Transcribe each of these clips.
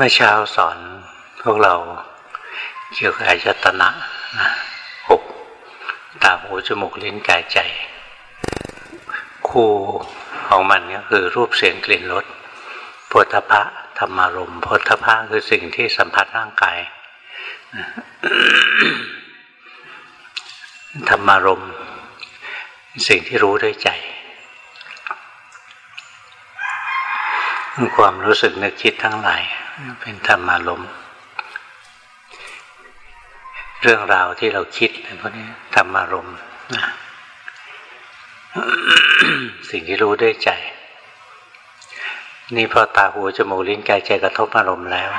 เมื่อเช้าสอนพวกเราเกี่ยวกับอายตนะนะหกตาหูจมูกลิ้นกายใจ คู่ของมันก็คือรูปเสียงกลิ่นรสโพธพะธรรมารมโพธพะคือสิ่งที่สัมผัสร่างกายธรรมารมสิ่งที่รู้ด้วยใจ ความรู้สึกนึกคิดทั้งหลายเป็นธรรมารมเรื่องราวที่เราคิดพวกนี้ธรรมารมสิ่งที่รู้ด้วยใจ นี่พอตาหูจมูกลิ้นกายใจกระทบอารมณ์แล้ว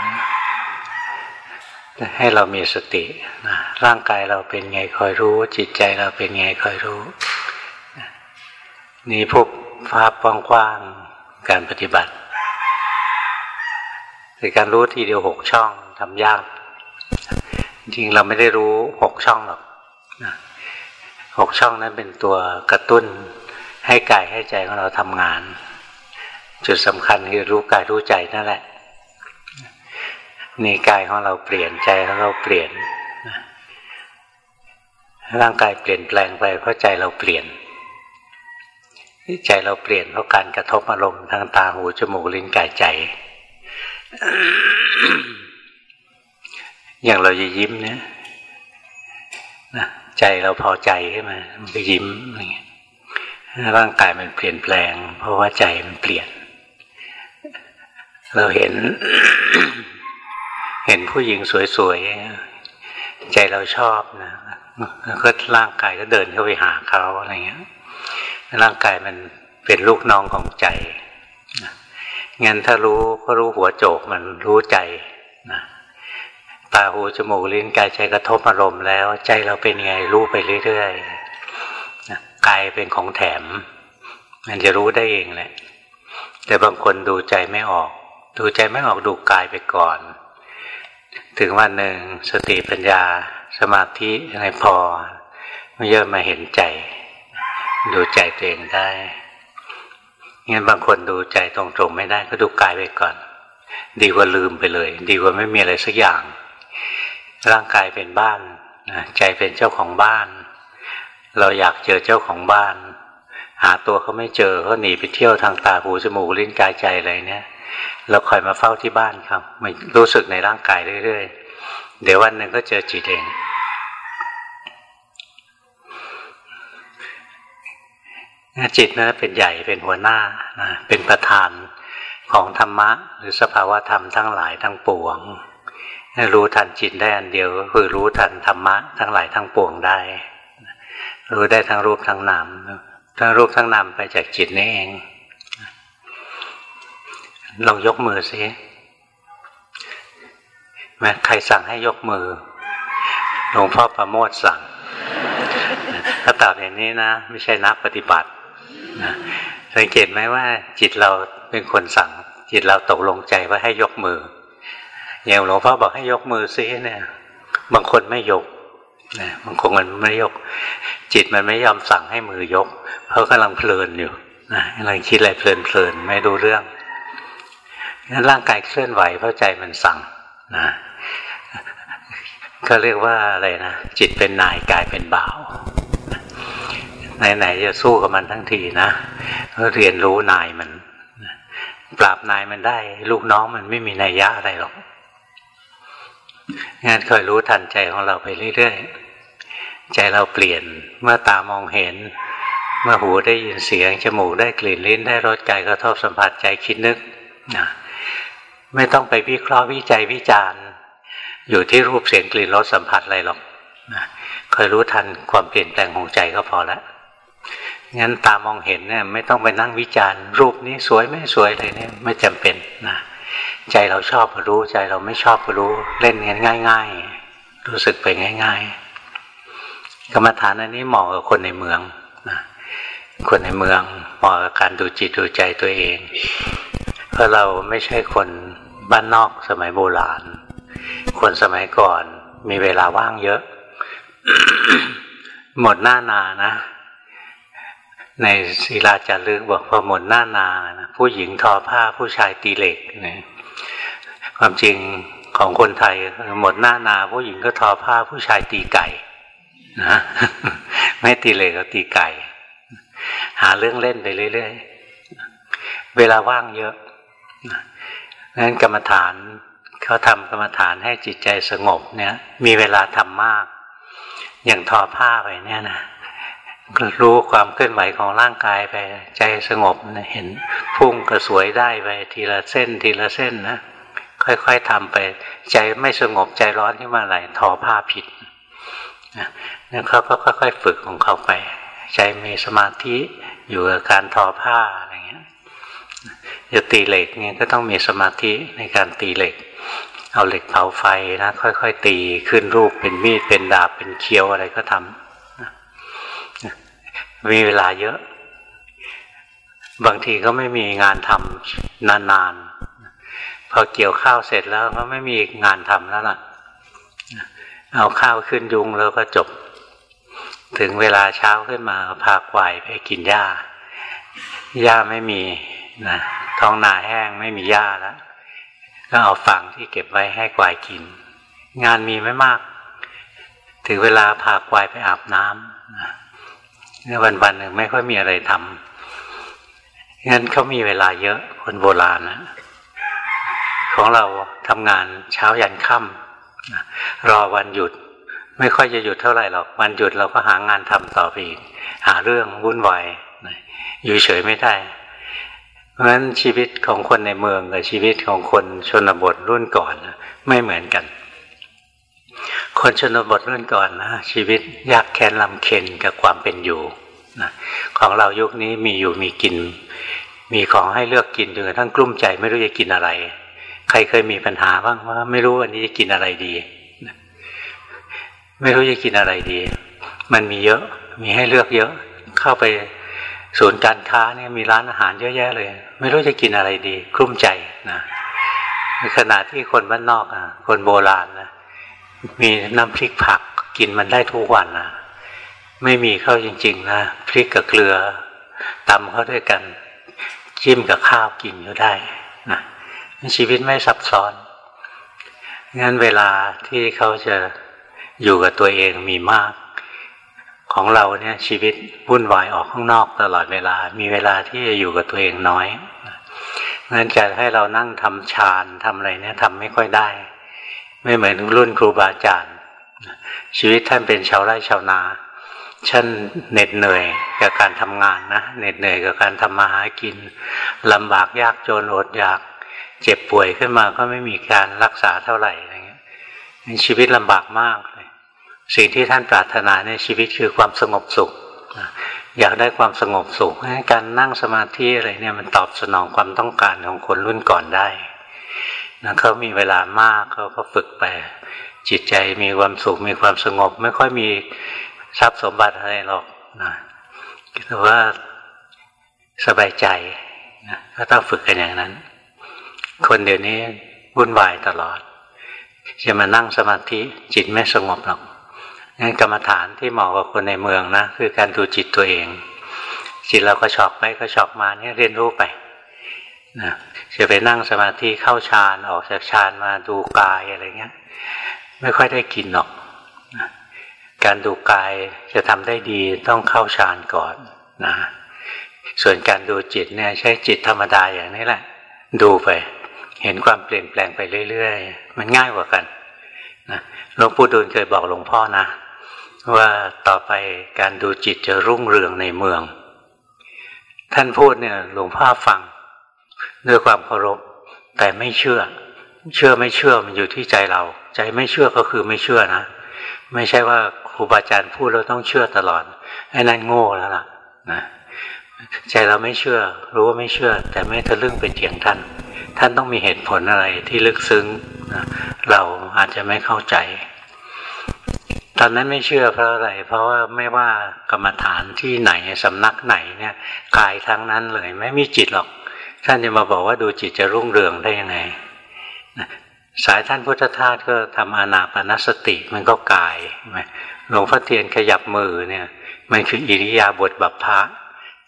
ให้เรามีสตินะร่างกายเราเป็นไงคอยรู้ จิตใจเราเป็นไงคอยรู้ นี่พบภาพกว้างๆการปฏิบัติ แต่การรู้ทีเดียวหกช่องทำยาก จริงเราไม่ได้รู้หกช่องหรอกหกช่องนั้นเป็นตัวกระตุ้นให้กายให้ใจของเราทำงาน จุดสำคัญคือรู้กายรู้ใจนั่นแหละนี่กายของเราเปลี่ยนใจของเราเปลี่ยนร่างกายเปลี่ยนแปลงไปเพราะใจเราเปลี่ยนใจเราเปลี่ยนเพราะการกระทบอารมณ์ทางตาหูจมูกลิ้นกายใจ อย่างเราจะยิ้มเนี่ยนะใจเราพอใจขึ้นมามันก็ยิ้มอะไรเงี้ยร่างกายมันเปลี่ยนแปลง เพราะว่าใจมันเปลี่ยน เราเห็น เห็นผู้หญิงสวยๆ ใจเราชอบนะแล้วก็ร่างกายก็เดินเข้าไปหาเขาอะไรเงี้ยร่างกายมันเป็นลูกน้องของใจ งั้นถ้ารู้ก็รู้หัวโจกมันรู้ใจนะตาหูจมูกลิ้นกายใจกระทบอารมณ์แล้ว ใจเราเป็นไงรู้ไปเรื่อยๆกายเป็นของแถม มันจะรู้ได้เองแหละ แต่บางคนดูใจไม่ออก ดูใจไม่ออกดูกายไปก่อน ถึงวันหนึ่งสติปัญญา สมาธิอะไรพอม่เยอะมาเห็นใจ ดูใจตัวเองได้ งั้นบางคนดูใจตรงๆไม่ได้ก็ดูกายไปก่อน ดีกว่าลืมไปเลย ดีกว่าไม่มีอะไรสักอย่าง ร่างกายเป็นบ้านใจเป็นเจ้าของบ้าน เราอยากเจอเจ้าของบ้าน หาตัวเขาไม่เจอเขาหนีไปเที่ยวทางตาหูจมูกลิ้นกายใจอะไรเนี่ยเราคอยมาเฝ้าที่บ้านครับมันรู้สึกในร่างกายเรื่อยๆ เดี๋ยววันหนึ่งก็เจอจิตเอง จิตนั้นเป็นใหญ่เป็นหัวหน้านะเป็นประธานของธรรมะ หรือสภาวะธรรมทั้งหลายทั้งปวง รู้ทันจิตได้อันเดียวก็คือรู้ทันธรรมะทั้งหลายทั้งปวงได้ รู้ได้ทั้งรูปทั้งนามทั้งรูปทั้งนามไปจากจิตนี่เอง ลองยกมือสิแม้ใครสั่งให้ยกมือหลวงพ่อประโมทสั่ง ถ้าตอบอย่างนี้นะ ไม่ใช่นักปฏิบัติ สังเกตไหมว่า จิตเราเป็นคนสั่ง จิตเราตกลงใจว่าให้ยกมืออย่างหลวงพ่อบอกให้ยกมือซิเนี่ยบางคนไม่ยกนะบางคนมันไม่ยก จิตมันไม่ยอมสั่งให้มือยก เพราะกำลังเพลินอยู่นะกำลังคิดอะไรเพลินเพลินไม่ดูเรื่องนั้นร่างกายเคลื่อนไหวเพราะใจมันสั่งนะก็เรียกว่าอะไรนะจิตเป็นนายกายเป็นบ่าว ไหนๆจะสู้กับมันทั้งทีนะเรียนรู้นายมัน ปราบนายมันได้ ลูกน้องมันไม่มีนัยยะอะไรหรอกงั้นคอยรู้ทันใจของเราไปเรื่อยๆ ใจเราเปลี่ยนเมื่อตามองเห็น เมื่อหูได้ยินเสียง จมูกได้กลิ่นลิ้นได้รสใจกระทบสัมผัสใจคิดนึกนะไม่ต้องไปวิเคราะห์วิจัยวิจารณ์ อยู่ที่รูปเสียงกลิ่นรสสัมผัสอะไรหรอกนะคอยรู้ทันความเปลี่ยนแปลงของใจก็พอแล้ว งั้นตามองเห็นเนี่ยไม่ต้องไปนั่งวิจารณ์รูปนี้สวยไม่สวยอะไรเนี่ยไม่จำเป็นนะใจเราชอบก็รู้ใจเราไม่ชอบก็รู้เล่นกันง่าย ๆ รู้สึกไปง่าย ๆ กรรมฐานอันนี้เหมาะกับคนในเมืองนะคนในเมืองเหมาะกับการดูจิตดูใจตัวเอง เพราะเราไม่ใช่คนบ้านนอกสมัยโบราณ คนสมัยก่อนมีเวลาว่างเยอะ หมดหน้านานะ ในศิลาจารึกบอกพอหมดหน้านาผู้หญิงทอผ้าผู้ชายตีเหล็กนะความจริงของคนไทยหมดหน้านา ผู้หญิงก็ทอผ้าผู้ชายตีไก่นะไม่ตีเหลยก็ตีไก่ หาเรื่องเล่นไปเรื่อยๆเวลาว่างเยอะนั้นกรรมฐานเขาทำกรรมฐานให้จิตใจสงบเนี่ย มีเวลาทำมาก อย่างทอผ้าไปเนี่ยนะ รู้ความเคลื่อนไหวของร่างกายไป ใจสงบเห็นพุ่งกระสวยได้ไปทีละเส้นทีละเส้นนะค่อยๆทำไป ใจไม่สงบใจร้อนขึ้นมาไหลทอผ้าผิดนะเขาก็ค่อยๆฝึกของเขาไป ใจมีสมาธิอยู่กับการทอผ้าอะไรเงี้ยจะตีเหล็กเนี่ยก็ต้องมีสมาธิในการตีเหล็ก เอาเหล็กเผาไฟนะค่อยๆตีขึ้นรูปเป็นมีดเป็นดาบเป็นเคี้ยวอะไรก็ทำ มีเวลาเยอะ บางทีก็ไม่มีงานทำนานๆ พอเกี่ยวข้าวเสร็จแล้วก็ไม่มีงานทำแล้วล่ะ เอาข้าวขึ้นยุงแล้วก็จบ ถึงเวลาเช้าขึ้นมาพาควายไปกินหญ้า หญ้าไม่มีนะท้องนาแห้งไม่มีหญ้าแล้ว ก็เอาฝังที่เก็บไว้ให้ควายกิน งานมีไม่มาก ถึงเวลาพาควายไปอาบน้ำ เนี่ยวันวันหนึ่งไม่ค่อยมีอะไรทำงั้นเขามีเวลาเยอะคนโบราณนะของเราทำงานเช้ายันค่ำรอวันหยุด ไม่ค่อยจะหยุดเท่าไหร่หรอกวันหยุดเราก็หางานทำต่อไปอีก หาเรื่องวุ่นวายอยู่เฉยไม่ได้ เพราะฉะนั้นชีวิตของคนในเมืองกับชีวิตของคนชนบทรุ่นก่อนไม่เหมือนกัน คนชนบทรุ่นก่อนนะชีวิตยากแค้นลำเค็นกับความเป็นอยู่นะของเรายุคนี้มีอยู่มีกิน มีของให้เลือกกินจนกระทั่งกลุ้มใจไม่รู้จะกินอะไร ใครเคยมีปัญหาบ้างว่าไม่รู้วันนี้จะกินอะไรดีไม่รู้จะกินอะไรดี มันมีเยอะมีให้เลือกเยอะเข้าไปศูนย์การค้าเนี่ยมีร้านอาหารเยอะแยะเลย ไม่รู้จะกินอะไรดีคลุ้มใจนะในขณะที่คนบ้านนอกอะคนโบราณนะ มีน้ำพริกผักกินมันได้ทุกวันนะไม่มีเข้าจริง ๆ นะพริกกับเกลือตำเข้าด้วยกันจิ้มกับข้าวกินก็ได้นะชีวิตไม่ซับซ้อนงั้นเวลาที่เขาจะอยู่กับตัวเองมีมาก ของเราเนี่ยชีวิตวุ่นวายออกข้างนอกตลอดเวลา มีเวลาที่จะอยู่กับตัวเองน้อยงั้นจะให้เรานั่งทำฌานทำอะไรเนี่ยทำไม่ค่อยได้ ไม่เหมือนรุ่นครูบาอาจารย์ชีวิตท่านเป็นชาวไร่ชาวนาท่านเหน็ดเหนื่อยกับการทำงานนะเหน็ดเหนื่อยกับการทำมาหากินลำบากยากจนอดอยาก เจ็บป่วยขึ้นมาก็ไม่มีการรักษาเท่าไหร่อะไรเงี้ยชีวิตลำบากมากสิ่งที่ท่านปรารถนาในชีวิตคือความสงบสุขอยากได้ความสงบสุขการนั่งสมาธิอะไรเนี่ยมันตอบสนองความต้องการของคนรุ่นก่อนได้ นะเขามีเวลามากเขาก็ฝึกไป จิตใจมีความสุขมีความสงบ ไม่ค่อยมีทรัพย์สมบัติอะไรหรอกนะแต่ว่าสบายใจนะก็ต้องฝึกกันอย่างนั้น คนเดี๋ยวนี้วุ่นวายตลอด จะมานั่งสมาธิจิตไม่สงบหรอกงั้นกรรมฐานที่เหมาะกับคนในเมืองนะคือการดูจิตตัวเอง จิตเราก็ชอกไปก็ชอกมาเนี่ยเรียนรู้ไปนะ จะไปนั่งสมาธิเข้าฌานออกจากฌานมาดูกายอะไรเงี้ย ไม่ค่อยได้กินหรอก การดูกายจะทำได้ดีต้องเข้าฌานก่อนนะส่วนการดูจิตเนี่ยใช้จิตธรรมดาอย่างนี้แหละ ดูไป เห็นความเปลี่ยนแปลงไปเรื่อยๆ มันง่ายกว่ากันนะหลวงปู่ดูลเคยบอกหลวงพ่อนะ ว่าต่อไปการดูจิตจะรุ่งเรืองในเมือง ท่านพูดเนี่ยหลวงพ่อฟัง ด้วยความเคารพแต่ไม่เชื่อ เชื่อไม่เชื่อมันอยู่ที่ใจเรา ใจไม่เชื่อก็คือไม่เชื่อนะ ไม่ใช่ว่าครูบาอาจารย์พูดเราต้องเชื่อตลอดไอ้นั่นโง่แล้วล่ะนะใจเราไม่เชื่อ รู้ว่าไม่เชื่อ แต่ไม่ทะลึ่งไปเถียงท่าน ท่านต้องมีเหตุผลอะไรที่ลึกซึ้งนะเราอาจจะไม่เข้าใจ ตอนนั้นไม่เชื่อเพราะอะไร เพราะว่าไม่ว่ากรรมฐานที่ไหนสำนักไหนเนี่ยกายทั้งนั้นเลย ไม่มีจิตหรอก ท่านจะมาบอกว่าดูจิตจะรุ่งเรืองได้ยังไงสายท่านพุทธทาสก็ทำอานาปนสติมันก็กายหลวงพ่อเทียนขยับมือเนี่ย มันคืออิริยาบถบัพพะ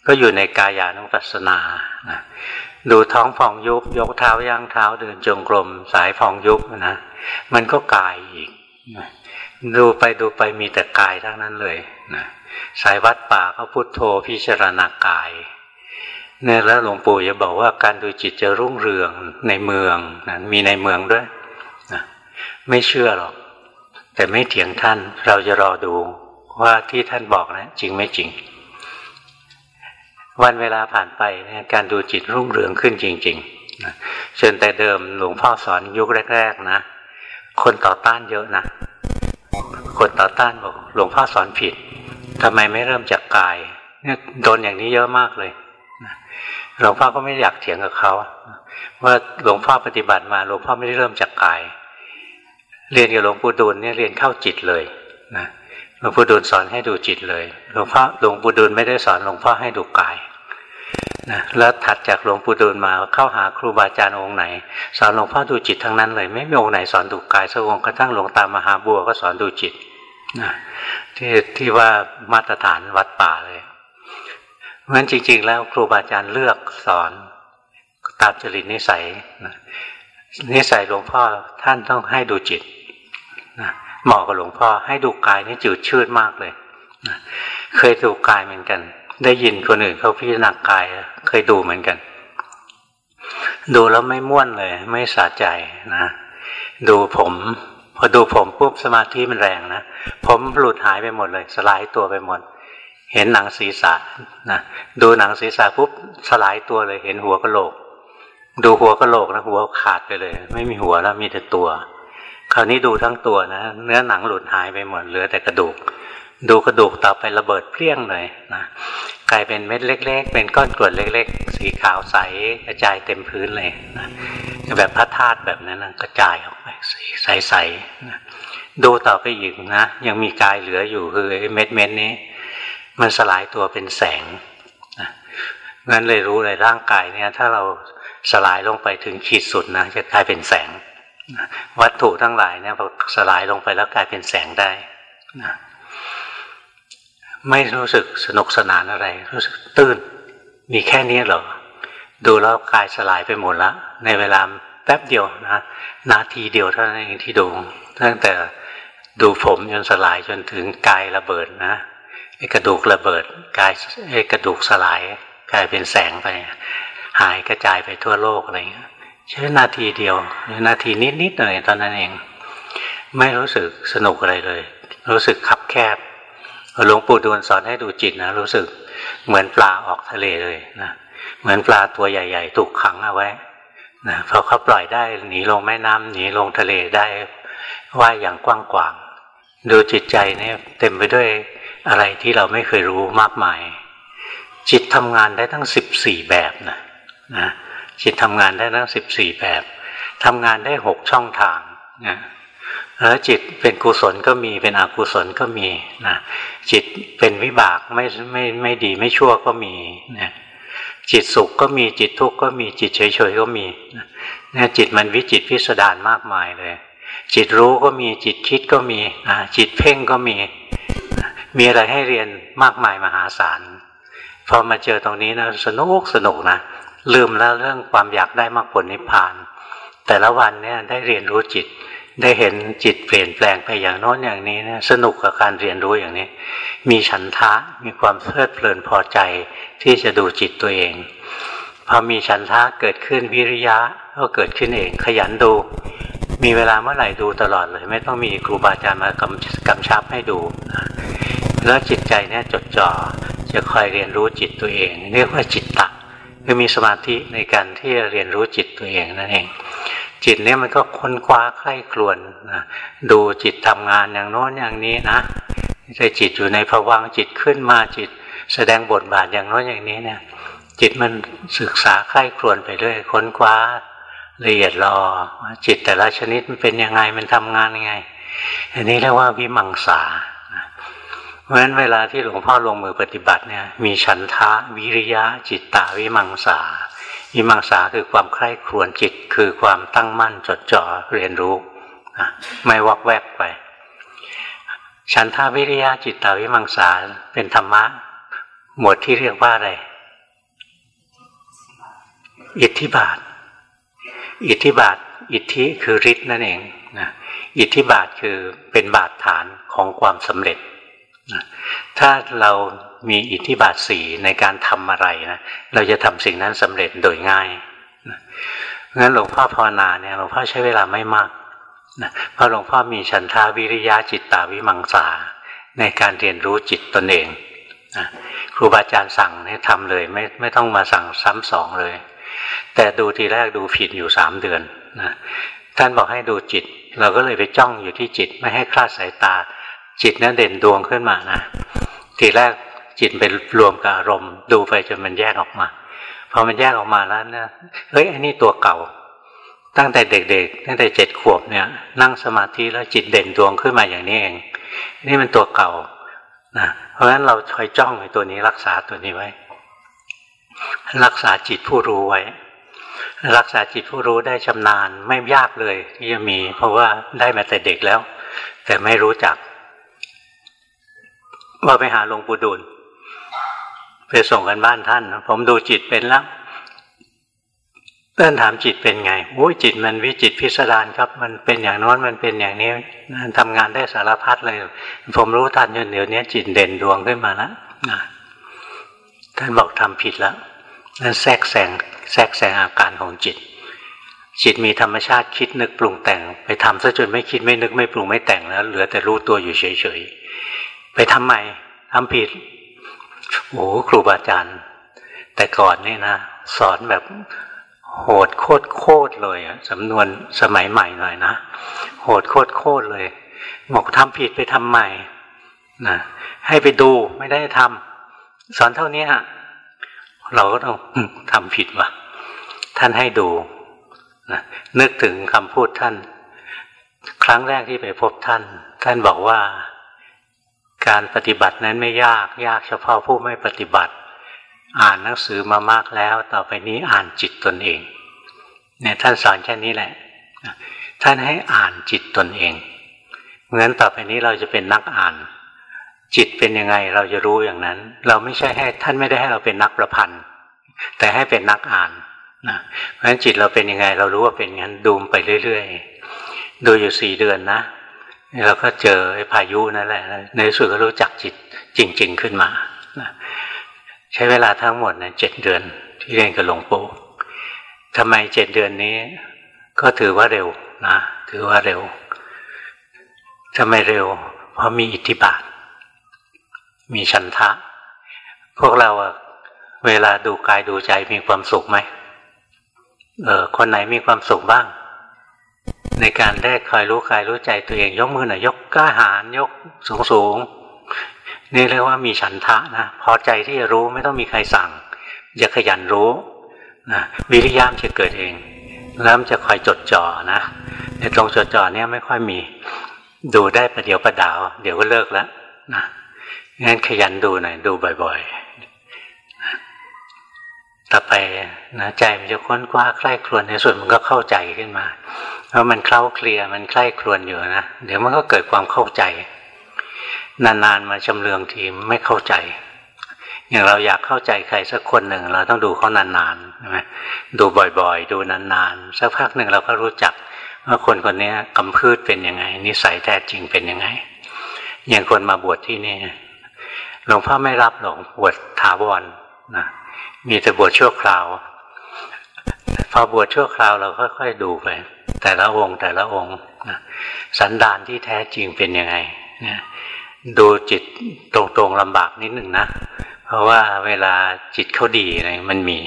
ก็อยู่ในกายานุปัสสนาดูท้องฟองยุบยกเท้าย่างเท้าเดินจงกรมสายฟองยุบนะมันก็กายอีกดูไปดูไปมีแต่กายทั้งนั้นเลยนะสายวัดป่าเขาพุทโธพิจารณากาย เนี่ยแล้วหลวงปู่จะบอกว่าการดูจิตจะรุ่งเรืองในเมืองนะมีในเมืองด้วยนะไม่เชื่อหรอก แต่ไม่เถียงท่านเราจะรอดูว่าที่ท่านบอกนะจริงไม่จริง วันเวลาผ่านไปเนี่ยการดูจิตรุ่งเรืองขึ้นจริงๆนะจนแต่เดิมหลวงพ่อสอนยุคแรก ๆ นะ คนต่อต้านเยอะนะคนต่อต้านบอกหลวงพ่อสอนผิดทำไมไม่เริ่มจากกายเนี่ยโดนอย่างนี้เยอะมากเลย หลวงพ่อก็ไม่อยากเถียงกับเขาว่าหลวงพ่อปฏิบัติมาหลวงพ่อไม่ได้เริ่มจากกาย เรียนกับหลวงปู่ดูลเนี่ยเรียนเข้าจิตเลยนะหลวงปู่ดูลสอนให้ดูจิตเลยหลวงพ่อหลวงปู่ดูลไม่ได้สอนหลวงพ่อให้ดูกายนะแล้วถัดจากหลวงปู่ดูลมาเข้าหาครูบาอาจารย์องค์ไหน สอนหลวงพ่อดูจิตทั้งนั้นเลย ไม่มีองค์ไหนสอนดูกายสักองค์กระทั่งหลวงตามหาบัวก็สอนดูจิตนะที่ที่ว่ามาตรฐานวัดป่าเลย ราะฉะนั้นจริง ๆ แล้วครูบาอาจารย์เลือกสอนตามจริตนิสัยนะนิสัยหลวงพ่อท่านต้องให้ดูจิตนะเหมาะกับหลวงพ่อให้ดูกายนี่จืดชืดมากเลยนะเคยดูกายเหมือนกัน ได้ยินคนอื่นเขาพิจารณากายเคยดูเหมือนกัน ดูแล้วไม่ม่วนเลย ไม่สะใจนะดูผม พอดูผมปุ๊บสมาธิมันแรงนะผมหลุดหายไปหมดเลย สลายตัวไปหมด เห็นหนังศีรษะนะดูหนังศีรษะปุ๊บสลายตัวเลยเห็นหัวกะโหลก ดูหัวกะโหลกนะหัวขาดไปเลย ไม่มีหัวแล้วมีแต่ตัว คราวนี้ดูทั้งตัวนะ เนื้อหนังหลุดหายไปหมดเหลือแต่กระดูก ดูกระดูกต่อไประเบิดเพี้ยงเลยนะกลายเป็นเม็ดเล็ก ๆ เป็นก้อนกรวดเล็ก ๆ สีขาวใสกระจายเต็มพื้นเลยนะแบบพระธาตุแบบนั้นนะกระจายออกไปสีใสๆนะดูต่อไปอีกนะยังมีกายเหลืออยู่คือเม็ดเม็ดนี้ มันสลายตัวเป็นแสงงั้นเลยรู้เลยร่างกายเนี่ย ถ้าเราสลายลงไปถึงขีดสุดนะจะกลายเป็นแสง วัตถุทั้งหลายเนี่ยพอสลายลงไปแล้วกลายเป็นแสงได้นะไม่รู้สึกสนุกสนานอะไร รู้สึกตื้นมีแค่นี้เหรอ ดูแล้วกายสลายไปหมดแล้วในเวลาแป๊บเดียวนะนาทีเดียวเท่านั้นเองที่ดูตั้งแต่ดูผมจนสลายจนถึงกายระเบิดนะ กระดูกระเบิดกายไอกระดูกสลายกลายเป็นแสงไป หายกระจายไปทั่วโลกอะไรเงี้ยใช้นาทีเดียวนาทีนิดๆหน่อยตอนนั้นเอง ไม่รู้สึกสนุกอะไรเลย รู้สึกคับแคบหลวงปู่ดูลสอนให้ดูจิตนะรู้สึกเหมือนปลาออกทะเลเลยนะเหมือนปลาตัวใหญ่ ๆ ถูกขังเอาไว้นะพอเขาปล่อยได้หนีลงแม่น้ำหนีลงทะเลได้ว่ายอย่างกว้างกวางดูจิตใจเนี่ยเต็มไปด้วย อะไรที่เราไม่เคยรู้มากมาย จิตทำงานได้ทั้งสิบสี่แบบนะนะจิตทำงานได้ทั้งสิบสี่แบบทำงานได้หกช่องทางนะแล้วจิตเป็นกุศลก็มีเป็นอกุศลก็มีนะจิตเป็นวิบากไม่ไม่ไม่ดีไม่ชั่วก็มีนะจิตสุขก็มีจิตทุกข์ก็มีจิตเฉยๆก็มีเนี่ยจิตมันวิจิตพิสดารมากมายเลย จิตรู้ก็มีจิตคิดก็มีนะจิตเพ่งก็มี มีอะไรให้เรียนมากมายมหาศาลพอมาเจอตรงนี้นะสนุกสนุกนะลืมแล้วเรื่องความอยากได้มากผลนิพพาน แต่ละวันเนี่ยได้เรียนรู้จิต ได้เห็นจิตเปลี่ยนแปลงไปอย่างโน้นอย่างนี้นะสนุกกับการเรียนรู้อย่างนี้ มีฉันทะมีความเพลิดเพลินพอใจที่จะดูจิตตัวเอง พอมีฉันทะเกิดขึ้นวิริยะก็เกิดขึ้นเองขยันดู มีเวลาเมื่อไหร่ดูตลอดเลย ไม่ต้องมีครูบาอาจารย์มากำกำชับให้ดู แล้วจิตใจเนี่ยจดจ่อจะคอยเรียนรู้จิตตัวเอง เรียกว่าจิตตะคือมีสมาธิในการที่จะเรียนรู้จิตตัวเองนั่นเอง จิตเนี่ยมันก็ค้นคว้าใคร่ครวญนะดูจิตทำงานอย่างโน้นอย่างนี้นะใจจิตอยู่ในภวังจิตขึ้นมาจิตแสดงบทบาทอย่างโน้นอย่างนี้เนี่ย จิตมันศึกษาใคร่ครวญไปเรื่อยค้นคว้าละเอียดรอจิตแต่ละชนิดมันเป็นยังไงมันทำงานยังไง อันนี้เรียกว่าวิมังสา ราะฉะนั้นเวลาที่หลวงพ่อลงมือปฏิบัติเนี่ยมีฉันทะ วิริยะ จิตตาวิมังสาอิมังสาคือความใคร่ครวญจิตคือความตั้งมั่นจดจ่อเรียนรู้ไม่วักแวกไป ฉันทาวิริยะจิตตาวิมังสาเป็นธรรมะ หมวดที่เรียกว่าอะไร อิทธิบาท อิทธิบาท อิทธิคือฤทธิ์นั่นเองนะอิทธิบาทคือเป็นบาทฐานของความสำเร็จ ถ้าเรามีอิทธิบาทสี่ในการทำอะไรนะเราจะทำสิ่งนั้นสำเร็จโดยง่ายงั้นหลวงพ่อภาวนาเนี่ยหลวงพ่อใช้เวลาไม่มากนะเพราะหลวงพ่อมีฉันทาวิริยะจิตตาวิมังสาในการเรียนรู้จิตตนเองนะครูบาอาจารย์สั่งให้ทำเลยไม่ไม่ต้องมาสั่งซ้ำสองเลย แต่ดูทีแรกดูผิดอยู่สามเดือนนะท่านบอกให้ดูจิต เราก็เลยไปจ้องอยู่ที่จิตไม่ให้คลาดสายตา จิตนั้นเด่นดวงขึ้นมานะทีแรกจิตไปรวมกับอารมณ์ดูไปจนมันแยกออกมาพอมันแยกออกมาแล้วนะเฮ้ยอันนี้ตัวเก่า ตั้งแต่เด็กๆ ตั้งแต่เจ็ดขวบเนี่ย นั่งสมาธิแล้วจิตเด่นดวงขึ้นมาอย่างนี้เอง นี่มันตัวเก่านะเพราะฉะนั้นเราคอยจ้องในตัวนี้รักษาตัวนี้ไว้ รักษาจิตผู้รู้ไว้ รักษาจิตผู้รู้ได้ชำนาญไม่ยากเลยที่จะมี เพราะว่าได้มาแต่เด็กแล้ว แต่ไม่รู้จัก ว่าไปหาหลวงปู่ดูลไปส่งกันบ้านท่าน ผมดูจิตเป็นแล้วท่านถามจิตเป็นไงโอ้ยจิตมันวิจิตพิสดารครับ มันเป็นอย่างน้นมันเป็นอย่างนี้ทำงานได้สารพัดเลย ผมรู้ทันจนเดี๋ยวนี้จิตเด่นดวงขึ้นมาแล้วท่านบอกทำผิดแล้วนั่นแทรกแซงแทรกแซงอาการของจิต จิตมีธรรมชาติคิดนึกปรุงแต่ง ไปทำซะจนไม่คิดไม่นึกไม่ปรุงไม่แต่งแล้วเหลือแต่รู้ตัวอยู่เฉยๆ ไปทำใหม่ทำผิดโอ้ครูบาอาจารย์ แต่ก่อนนี่นะสอนแบบโหดโคตรโคตรเลยสำนวนสมัยใหม่หน่อยนะโหดโคตรโคตรเลยบอกทำผิดไปทำใหม่นะให้ไปดูไม่ได้ทำสอนเท่านี้เราก็ต้องทำผิดวะท่านให้ดูนะนึกถึงคำพูดท่าน ครั้งแรกที่ไปพบท่าน ท่านบอกว่า การปฏิบัตินั้นไม่ยาก ยากเฉพาะผู้ไม่ปฏิบัติ อ่านหนังสือมามากแล้ว ต่อไปนี้อ่านจิตตนเองเนี่ยท่านสอนแค่นี้แหละ ท่านให้อ่านจิตตนเองงั้นต่อไปนี้เราจะเป็นนักอ่าน จิตเป็นยังไงเราจะรู้อย่างนั้น เราไม่ใช่ให้ท่านไม่ได้ให้เราเป็นนักประพันธ์แต่ให้เป็นนักอ่านนะเพราะฉะนั้นจิตเราเป็นยังไง เรารู้ว่าเป็นงั้นดูไปเรื่อย ๆ ดูอยู่สี่เดือนนะ เราก็เจอไอ้พายุนั่นแหละ ในสุดก็รู้จักจิตจริง ๆขึ้นมาใช้เวลาทั้งหมดนะเจ็ดเดือนที่เรียนกับหลวงปู่ทำไมเจ็ดเดือนนี้ ก็ถือว่าเร็วนะถือว่าเร็วทำไมเร็ว เพราะมีอิทธิบาท มีชันทะ พวกเราเวลาดูกายดูใจมีความสุขไหมเออคนไหนมีความสุขบ้าง ในการได้คอยรู้กายรู้ใจตัวเองยกมือหน่อยยกกล้าหาญยกสูงสูงนี่เรียกว่ามีฉันทะนะพอใจที่จะรู้ไม่ต้องมีใครสั่งจะขยันรู้นะวิริยามจะเกิดเองแล้วจะคอยจดจ่อนะในตรงจดจ่อเนี่ยไม่ค่อยมี ดูได้ประเดี๋ยวประดาว เดี๋ยวก็เลิกแล้วนะงั้นขยันดูหน่อยดูบ่อย ๆ ต่อไปนะใจมันจะค้นคว้าใคร่ครวญในส่วนมันก็เข้าใจขึ้นมาเพราะมันเคล้าเคลียมันใคล้ครวนอยู่นะเดี๋ยวมันก็เกิดความเข้าใจ นานๆมาชำเลืองทีไม่เข้าใจ อย่างเราอยากเข้าใจใครสักคนหนึ่งเราต้องดูเขานานๆใช่ไหมดูบ่อยๆ ดูนานๆสักพักหนึ่งเราก็รู้จักว่าคนคนนี้กำพืชเป็นยังไง นิสัยแท้จริงเป็นยังไง อย่างคนมาบวชที่นี่หลวงพ่อไม่รับหรอกบวชถาวรนะ มีแต่บวชชั่วคราว พอบวชชั่วคราวเราค่อยๆดูไป แต่ละองค์แต่ละองค์สันดานที่แท้จริงเป็นยังไงดูจิตตรงๆลำบากนิดหนึ่งนะ เพราะว่าเวลาจิตเขาดีอะไรมันมี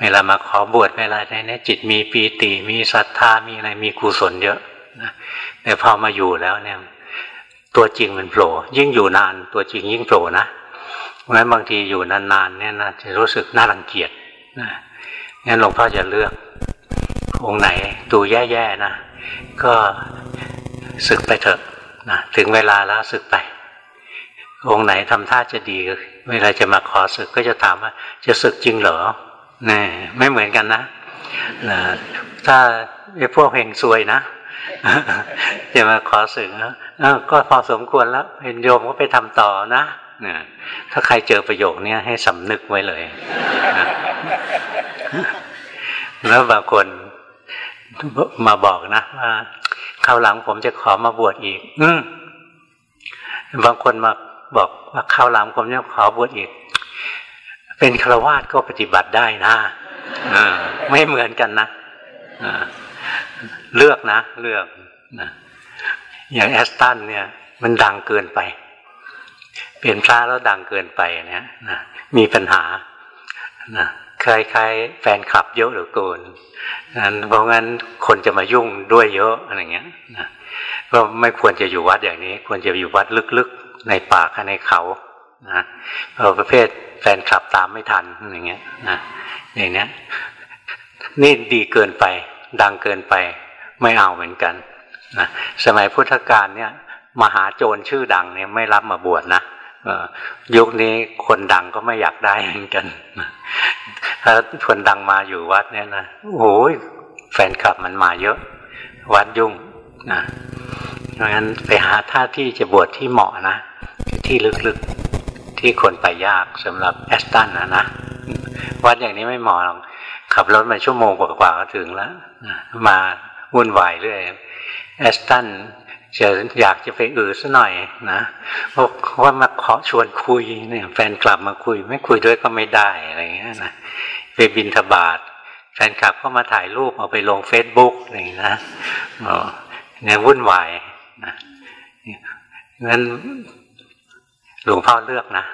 เวลามาขอบวชเวลาในนี้จิตมีปีติ มีศรัทธามีอะไรมีกุศลเยอะแต่พอมาอยู่แล้วเนี่ย ตัวจริงมันโผล่ยิ่งอยู่นานตัวจริงยิ่งโผล่นะ เพราะฉะนั้นบางทีอยู่นานๆเนี่ยนะจะรู้สึกน่ารังเกียจนะงั้นหลวงพ่อจะเลือก องค์ไหนดูแย่ๆนะก็ศึกไปเถอะนะถึงเวลาแล้วศึกไป องค์ไหนทำท่าจะดี เวลาจะมาขอศึกก็จะถามว่า จะศึกจริงเหรอนี่ไม่เหมือนกันนะนะถ้าไอ้พวกเฮงซวยนะจะมาขอศึกนะก็พอสมควรแล้วเป็นโยมก็ไปทำต่อนะ นะถ้าใครเจอประโยคนี้ให้สำนึกไว้เลยนะแล้วบางคนมาบอกนะว่าคราวหลังผมจะขอมาบวชอีก อืบางคนมาบอกว่าคราวหลังผมจะขอบวชอีก เป็นฆราวาสก็ปฏิบัติได้นะไม่เหมือนกันนะเลือกนะ เลือกนะอย่างแอสตันเนี่ย มันดังเกินไป เป็นพระแล้วดังเกินไปเนี่ยนะมีปัญหานะคล้ายๆแฟนคลับเยอะหรือเกินนั้นเพราะงั้นคนจะมายุ่งด้วยเยอะอะไรเงี้ยนะก็ไม่ควรจะอยู่วัดอย่างนี้ ควรจะอยู่วัดลึกๆ ในป่าในเขานะประเภทแฟนคลับตามไม่ทันอย่างเงี้ยนะอย่างเนี้ยนี่ดีเกินไป ดังเกินไป ไม่เอาเหมือนกันนะสมัยพุทธกาลเนี่ย มหาโจรชื่อดังเนี่ยไม่รับมาบวชนะ ยุคนี้คนดังก็ไม่อยากได้เหมือนกันถ้าคนดังมาอยู่วัดเนี่ยนะโอ้ยแฟนคลับมันมาเยอะ วัดยุ่งนะเพราะงั้นไปหาท่าที่จะบวชที่เหมาะนะ ที่ลึกๆที่คนไปยากสำหรับแอสตันนะนะวัดอย่างนี้ไม่เหมาะหรอกขับรถมาชั่วโมงกว่าๆก็ถึงแล้วมาวุ่นวายเรื่อยแอสตัน จะอยากจะไปอือซะหน่อยนะเพราะว่ามาขอชวนคุยเนี่ยแฟนกลับมาคุย ไม่คุยด้วยก็ไม่ได้อะไรเงี้ยนะไปบินทบาทแฟนคลับก็มาถ่ายรูปเอาไปลงเฟซบุ๊กอะไรอย่างนี้นะเนี่ยวุ่นวายนะงั้นหลวงพ่อเลือกนะ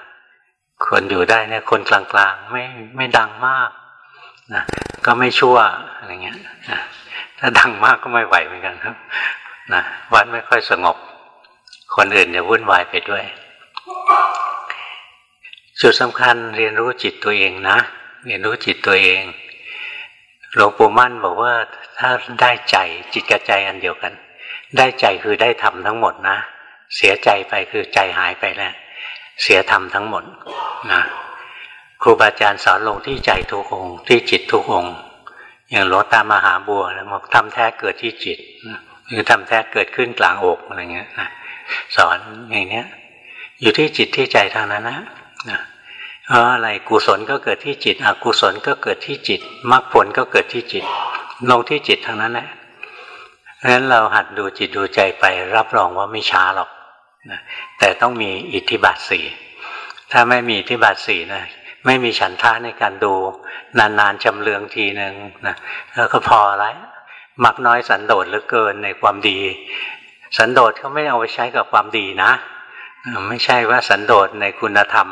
คนอยู่ได้เนี่ยคนกลางๆไม่ไม่ดังมากนะก็ไม่ชั่วอะไรเงี้ยนะถ้าดังมากก็ไม่ไหวเหมือนกันครับ นะวัดไม่ค่อยสงบ คนอื่นจะวุ่นวายไปด้วย จุดสำคัญเรียนรู้จิตตัวเองนะ เรียนรู้จิตตัวเองหลวงปู่มั่นบอกว่าถ้าได้ใจจิตกับใจอันเดียวกัน ได้ใจคือได้ทำทั้งหมดนะ เสียใจไปคือใจหายไปแล้วเสียธรรมทั้งหมดนะครูบาอาจารย์สอนลงที่ใจทุกองค์ ที่จิตทุกองค์ อย่างหลวงตามหาบัวแล้วบอกทำแท้เกิดที่จิตห รือทำแท้เกิดขึ้นกลางอกอะไรเงี้ยนะสอนอย่างเนี้ย อยู่ที่จิตที่ใจทางนั้นนะนะเพราะอะไรกุศลก็เกิดที่จิต อกุศลก็เกิดที่จิตมรรคผลก็เกิดที่จิต ลงที่จิตทางนั้นแหละเพราะฉะนั้นเราหัดดูจิตดูใจไปรับรองว่าไม่ช้าหรอกนะแต่ต้องมีอิทธิบาทสี่ถ้าไม่มีอิทธิบาทสี่นะไม่มีฉันท่าในการดู นานๆจำเลืองทีหนึ่งนะแล้วก็พอแล้ว มักน้อยสันโดษเหลือเกินในความดี สันโดษเขาไม่เอาไปใช้กับความดีนะ ไม่ใช่ว่าสันโดษในคุณธรรม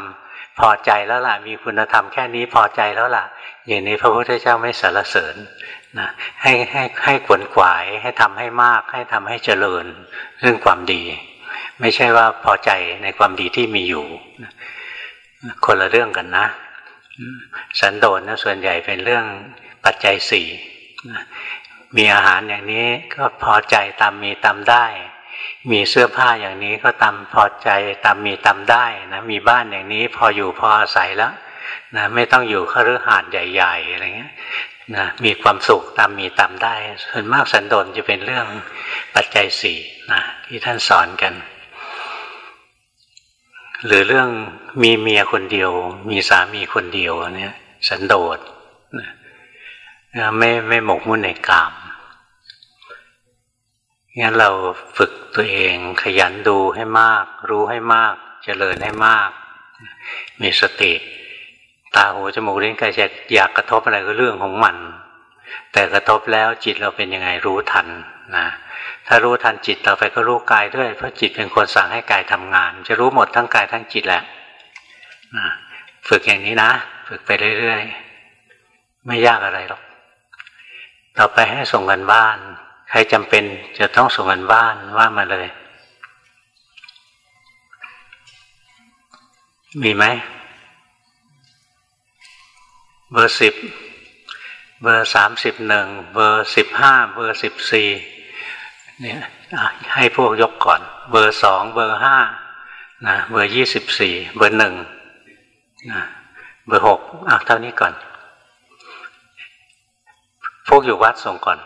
พอใจแล้วล่ะมีคุณธรรมแค่นี้พอใจแล้วล่ะ อย่างนี้พระพุทธเจ้าไม่สรรเสริญนะให้ให้ให้ขวนขวายให้ทำให้มาก ให้ทำให้เจริญเรื่องความดี ไม่ใช่ว่าพอใจในความดีที่มีอยู่ คนละเรื่องกันนะ สันโดษนะส่วนใหญ่เป็นเรื่องปัจจัยสี่ มีอาหารอย่างนี้ก็พอใจตามมีตามได้ มีเสื้อผ้าอย่างนี้ก็ตามพอใจตามมีตามได้นะมีบ้านอย่างนี้พออยู่พออาศัยแล้วนะไม่ต้องอยู่คฤหาสน์ใหญ่ๆอะไรเงี้ยนะมีความสุขตามมีตามได้ ส่วนมากสันโดษจะเป็นเรื่องปัจจัยสี่นะที่ท่านสอนกัน หรือเรื่องมีเมียคนเดียว มีสามีคนเดียวเนี่ยสันโดษ ไม่ไม่หมกมุ่นในกามงั้นเราฝึกตัวเองขยันดูให้มาก รู้ให้มากเจริญให้มาก มีสติ ตาหูจมูกลิ้นกายใจอยากกระทบอะไรก็เรื่องของมัน แต่กระทบแล้วจิตเราเป็นยังไงรู้ทันนะถ้ารู้ทันจิตต่อไปก็รู้กายด้วย เพราะจิตเป็นคนสั่งให้กายทำงาน จะรู้หมดทั้งกายทั้งจิตแหละนะฝึกอย่างนี้นะ ฝึกไปเรื่อยๆ ไม่ยากอะไรหรอก ต่อไปให้ส่งกันบ้าน ใครจำเป็นจะต้องส่งกันบ้านว่ามาเลย มีไหม เบอร์สิบเบอร์สามสิบหนึ่งเบอร์สิบห้าเบอร์สิบสี่เนี่ยให้พวกยกก่อน เบอร์สองเบอร์ห้านะเบอร์ยี่สิบสี่เบอร์หนึ่งนะเบอร์หกอะเท่านี้ก่อน พวกอยู่วัดส่งก่อน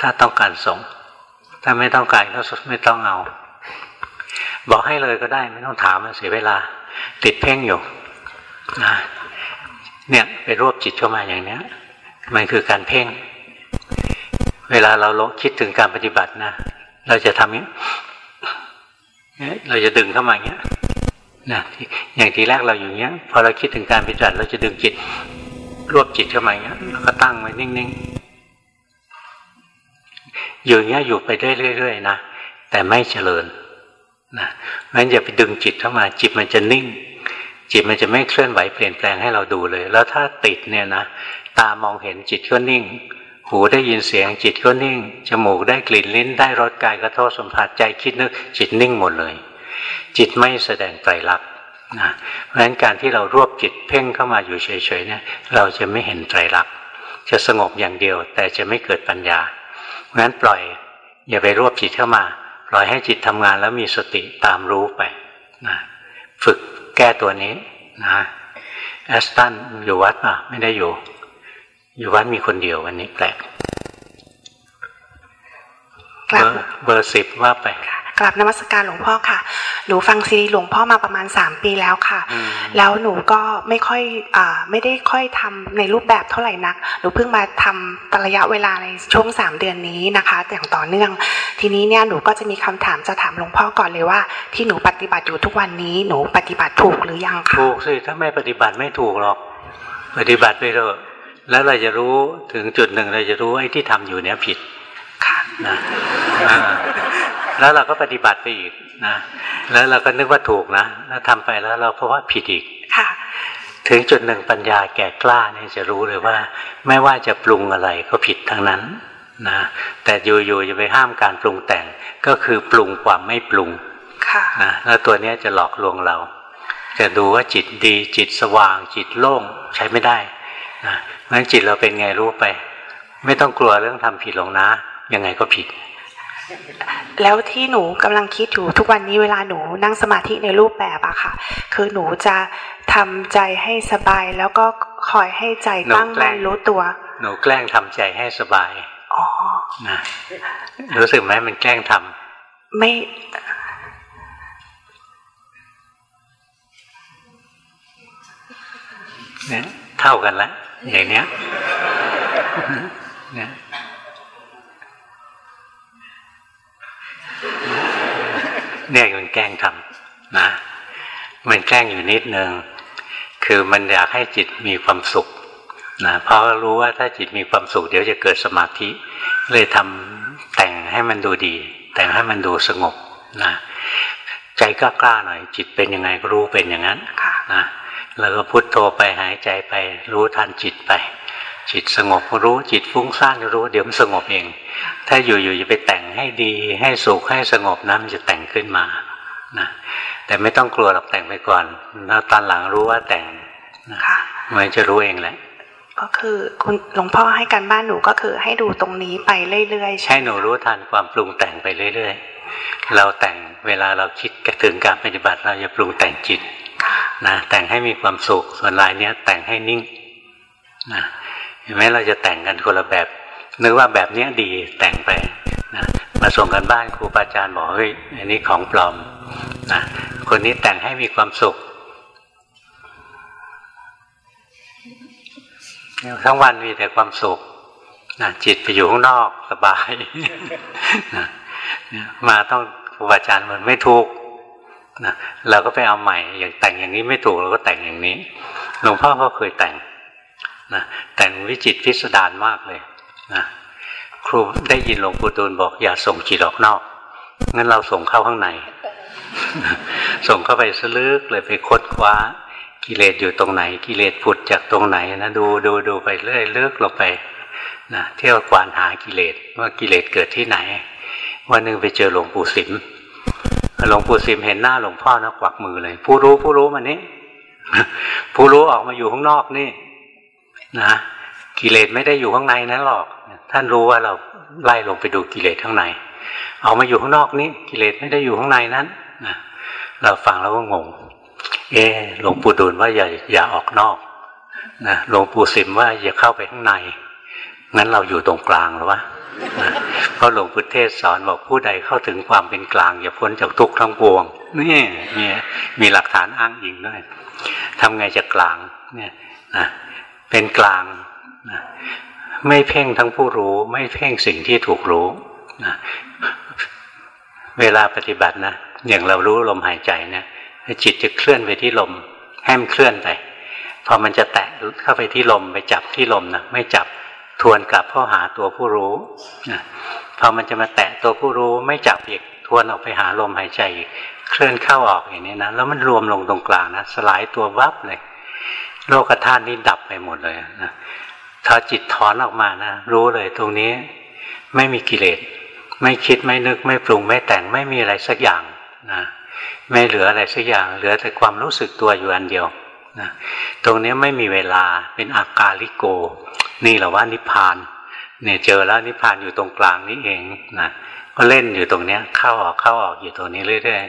ถ้าต้องการส่ง ถ้าไม่ต้องการก็ไม่ต้องเอา บอกให้เลยก็ได้ไม่ต้องถามมันเสียเวลา ติดเพ่งอยู่นะเนี่ยไปรวบจิตเข้ามาอย่างเนี้ย มันคือการเพ่ง เวลาเราลคิดถึงการปฏิบัตินะเราจะทำนี้เราจะดึงเข้ามาอย่างเงี้ยนะอย่างทีแรกเราอยู่เงี้ย พอเราคิดถึงการปฏิบัติเราจะดึงจิต รวบจิตเข้ามาอย่างเงี้ยแล้วก็ตั้งไว้นิ่งๆอยู่เงี้ยอยู่ไปได้เรื่อยๆนะแต่ไม่เจริญนะงั้นอย่าไปดึงจิตเข้ามา จิตมันจะนิ่ง จิตมันจะไม่เคลื่อนไหวเปลี่ยนแปลงให้เราดูเลย แล้วถ้าติดเนี่ยนะตามองเห็นจิตก็นิ่ง หูได้ยินเสียงจิตก็นิ่ง จมูกได้กลิ่นลิ้น ได้รสกายกระทบสัมผัสใจคิดนึก จิตนิ่งหมดเลย จิตไม่แสดงไตรลักษณ์ นะเพราะฉะนั้นการที่เรารวบจิตเพ่งเข้ามาอยู่เฉยๆเนี่ยเราจะไม่เห็นไตรลักษณ์จะสงบอย่างเดียว แต่จะไม่เกิดปัญญาเพราะฉะนั้นปล่อยอย่าไปรวบจิตเข้ามา ปล่อยให้จิตทำงานแล้วมีสติตามรู้ไปนะฝึกแก้ตัวนี้นะแอสตันอยู่วัดป่ะไม่ได้อยู่ อยู่วัดมีคนเดียววันนี้แปลกเบอร์เบอร์สิบว่าไป กลับนมัสการหลวงพ่อค่ะ หนูฟังซีดีหลวงพ่อมาประมาณสามปีแล้วค่ะ แล้วหนูก็ไม่ค่อยอ่าไม่ได้ค่อยทำในรูปแบบเท่าไหร่นัก หนูเพิ่งมาทำระยะเวลาในช่วงสามเดือนนี้นะคะ อย่างต่อเนื่อง ทีนี้เนี่ยหนูก็จะมีคำถามจะถามหลวงพ่อก่อนเลยว่า ที่หนูปฏิบัติอยู่ทุกวันนี้หนูปฏิบัติถูกหรือยังคะถูกสิถ้าไม่ปฏิบัติไม่ถูกหรอก ปฏิบัติไปเถอะแล้วเราจะรู้ถึงจุดหนึ่งเราจะรู้ไอ้ที่ทำอยู่เนี้ยผิดค่ะนะ แล้วเราก็ปฏิบัติไปอีกนะแล้วเราก็นึกว่าถูกนะแล้วทำไปแล้วเราเพราะว่าผิดอีกค่ะถึงจุดหนึ่งปัญญาแก่กล้าเนี่ยจะรู้เลยว่า ไม่ว่าจะปรุงอะไรก็ผิดทั้งนั้นนะแต่อยู่ๆจะไปห้ามการปรุงแต่งก็คือปรุงความไม่ปรุงค่ะนะแล้วตัวนี้จะหลอกลวงเรา จะดูว่าจิตดีจิตสว่าง จิตโล่งใช้ไม่ได้นะงั้นจิตเราเป็นไงรู้ไป ไม่ต้องกลัวเรื่องทำผิดหรอกนะ ยังไงก็ผิด แล้วที่หนูกำลังคิดอยู่ทุกวันนี้เวลาหนูนั่งสมาธิในรูปแบบอะค่ะ คือหนูจะทำใจให้สบายแล้วก็คอยให้ใจตั้งมั่นรู้ตัว หนูแกล้งทำใจให้สบายอ๋อนะรู้สึกไหมมันแกล้งทำไม่เนี่ยเท่ากันแล้วอย่างเนี้ยเนี่ย เนี่ยมันแกล้งทำนะ มันแกล้งอยู่นิดนึงคือมันอยากให้จิตมีความสุขนะเพราะรู้ว่าถ้าจิตมีความสุข เดี๋ยวจะเกิดสมาธิ เลยทำแต่งให้มันดูดี แต่งให้มันดูสงบนะใจกล้าๆหน่อย จิตเป็นยังไงก็รู้เป็นอย่างนั้นนะแล้วก็พุโทโธไปหายใจไป รู้ทันจิตไป จิตสงบรู้จิตฟุ้งซ่านรู้ เดี๋ยวมันสงบเอง ถ้าอยู่ๆจะไปแต่งให้ดีให้สุขให้สงบนะมันจะแต่งขึ้นมานะแต่ไม่ต้องกลัวหรอกแต่งไปก่อนแล้วตอนหลังรู้ว่าแต่งนะมันจะรู้เองแหละก็คือคุณหลวงพ่อให้การบ้านหนูก็คือให้ดูตรงนี้ไปเรื่อยๆใช่ให้หนูรู้ทันความปรุงแต่งไปเรื่อยๆ เราแต่งเวลาเราคิดถึงการปฏิบัติเราจะปรุงแต่งจิตนะแต่งให้มีความสุขส่วนลายเนี้ยแต่งให้นิ่งนะเห็นไหมเราจะแต่งกันคนละแบบนึกว่าแบบนี้ดีแต่งไปนะมาส่งกันบ้านครูปาจารย์บอกเฮ้ยอันนี้ของปลอมนะคนนี้แต่งให้มีความสุขทั้งวันมีแต่ความสุขนะจิตไปอยู่ข้างนอกสบายนะมาต้องครูบาอาจารย์มันไม่ถูกนะเราก็ไปเอาใหม่ อย่างแต่งอย่างนี้ไม่ถูกเราก็แต่งอย่างนี้ หลวงพ่อก็เคยแต่ง นะแต่งวิจิตพิสดารมากเลยนะครูได้ยินหลวงปู่ดูลบอกอย่าส่งจิตออกนอกงั้นเราส่งเข้าข้างใน ส่งเข้าไปสลึกเลยไปค้นคว้า กิเลสอยู่ตรงไหน กิเลสผุดจากตรงไหนนะดูดูดูไปเรื่อยเลือกลงไปนะเที่ยวกวานหากิเลสว่ากิเลสเกิดที่ไหนวันหนึ่งไปเจอหลวงปู่สิมหลวงปู่สิมเห็นหน้าหลวงพ่อนะกวักมือเลย ผู้รู้ผู้รู้มันนี้ผู้รู้ออกมาอยู่ข้างนอกนี่ นะกิเลสไม่ได้อยู่ข้างในนั้นหรอก ท่านรู้ว่าเราไล่ลงไปดูกิเลสข้างใน เอามาอยู่ข้างนอกนี้ กิเลสไม่ได้อยู่ข้างในนั้นนะเราฟังแล้วก็งง เออหลวงปู่ดูลว่าอย่าอย่าออกนอกนะหลวงปู่สิมว่าอย่าเข้าไปข้างใน งั้นเราอยู่ตรงกลางหรือวะเพราะหลวงพุทธเทศสอนบอกผู้ใดเข้าถึงความเป็นกลาง อย่าพ้นจากทุกข์ทั้งปวงนี่มีมีหลักฐานอ้างอิงด้วยทำไงจะกลางเนี่ยนะ เป็นกลางนะไม่เพ่งทั้งผู้รู้ ไม่เพ่งสิ่งที่ถูกรู้นะเวลาปฏิบัตินะอย่างเรารู้ลมหายใจเนะจิตจะเคลื่อนไปที่ลมแห้มเคลื่อนไปพอมันจะแตะเข้าไปที่ลมไปจับที่ลมนะไม่จับทวนกลับเข้าหาตัวผู้รู้นะพอมันจะมาแตะตัวผู้รู้ไม่จับอีกทวนออกไปหาลมหายใจอีกเคลื่อนเข้าออกอย่างนี้นะแล้วมันรวมลงตรงกลางนะสลายตัววับเลย โลกธาตุนี้ดับไปหมดเลยนะถ้าจิตถอนออกมานะรู้เลยตรงนี้ไม่มีกิเลส ไม่คิดไม่นึกไม่ปรุงไม่แต่งไม่มีอะไรสักอย่างนะไม่เหลืออะไรสักอย่าง เหลือแต่ความรู้สึกตัวอยู่อันเดียวนะตรงนี้ไม่มีเวลาเป็นอากาลิโก นี่แหละว่านิพพานเนี่ยเจอแล้วนิพพานอยู่ตรงกลางนี้เองนะก็เล่นอยู่ตรงเนี้ยเข้าออกเข้าออกอยู่ตรงนี้เรื่อย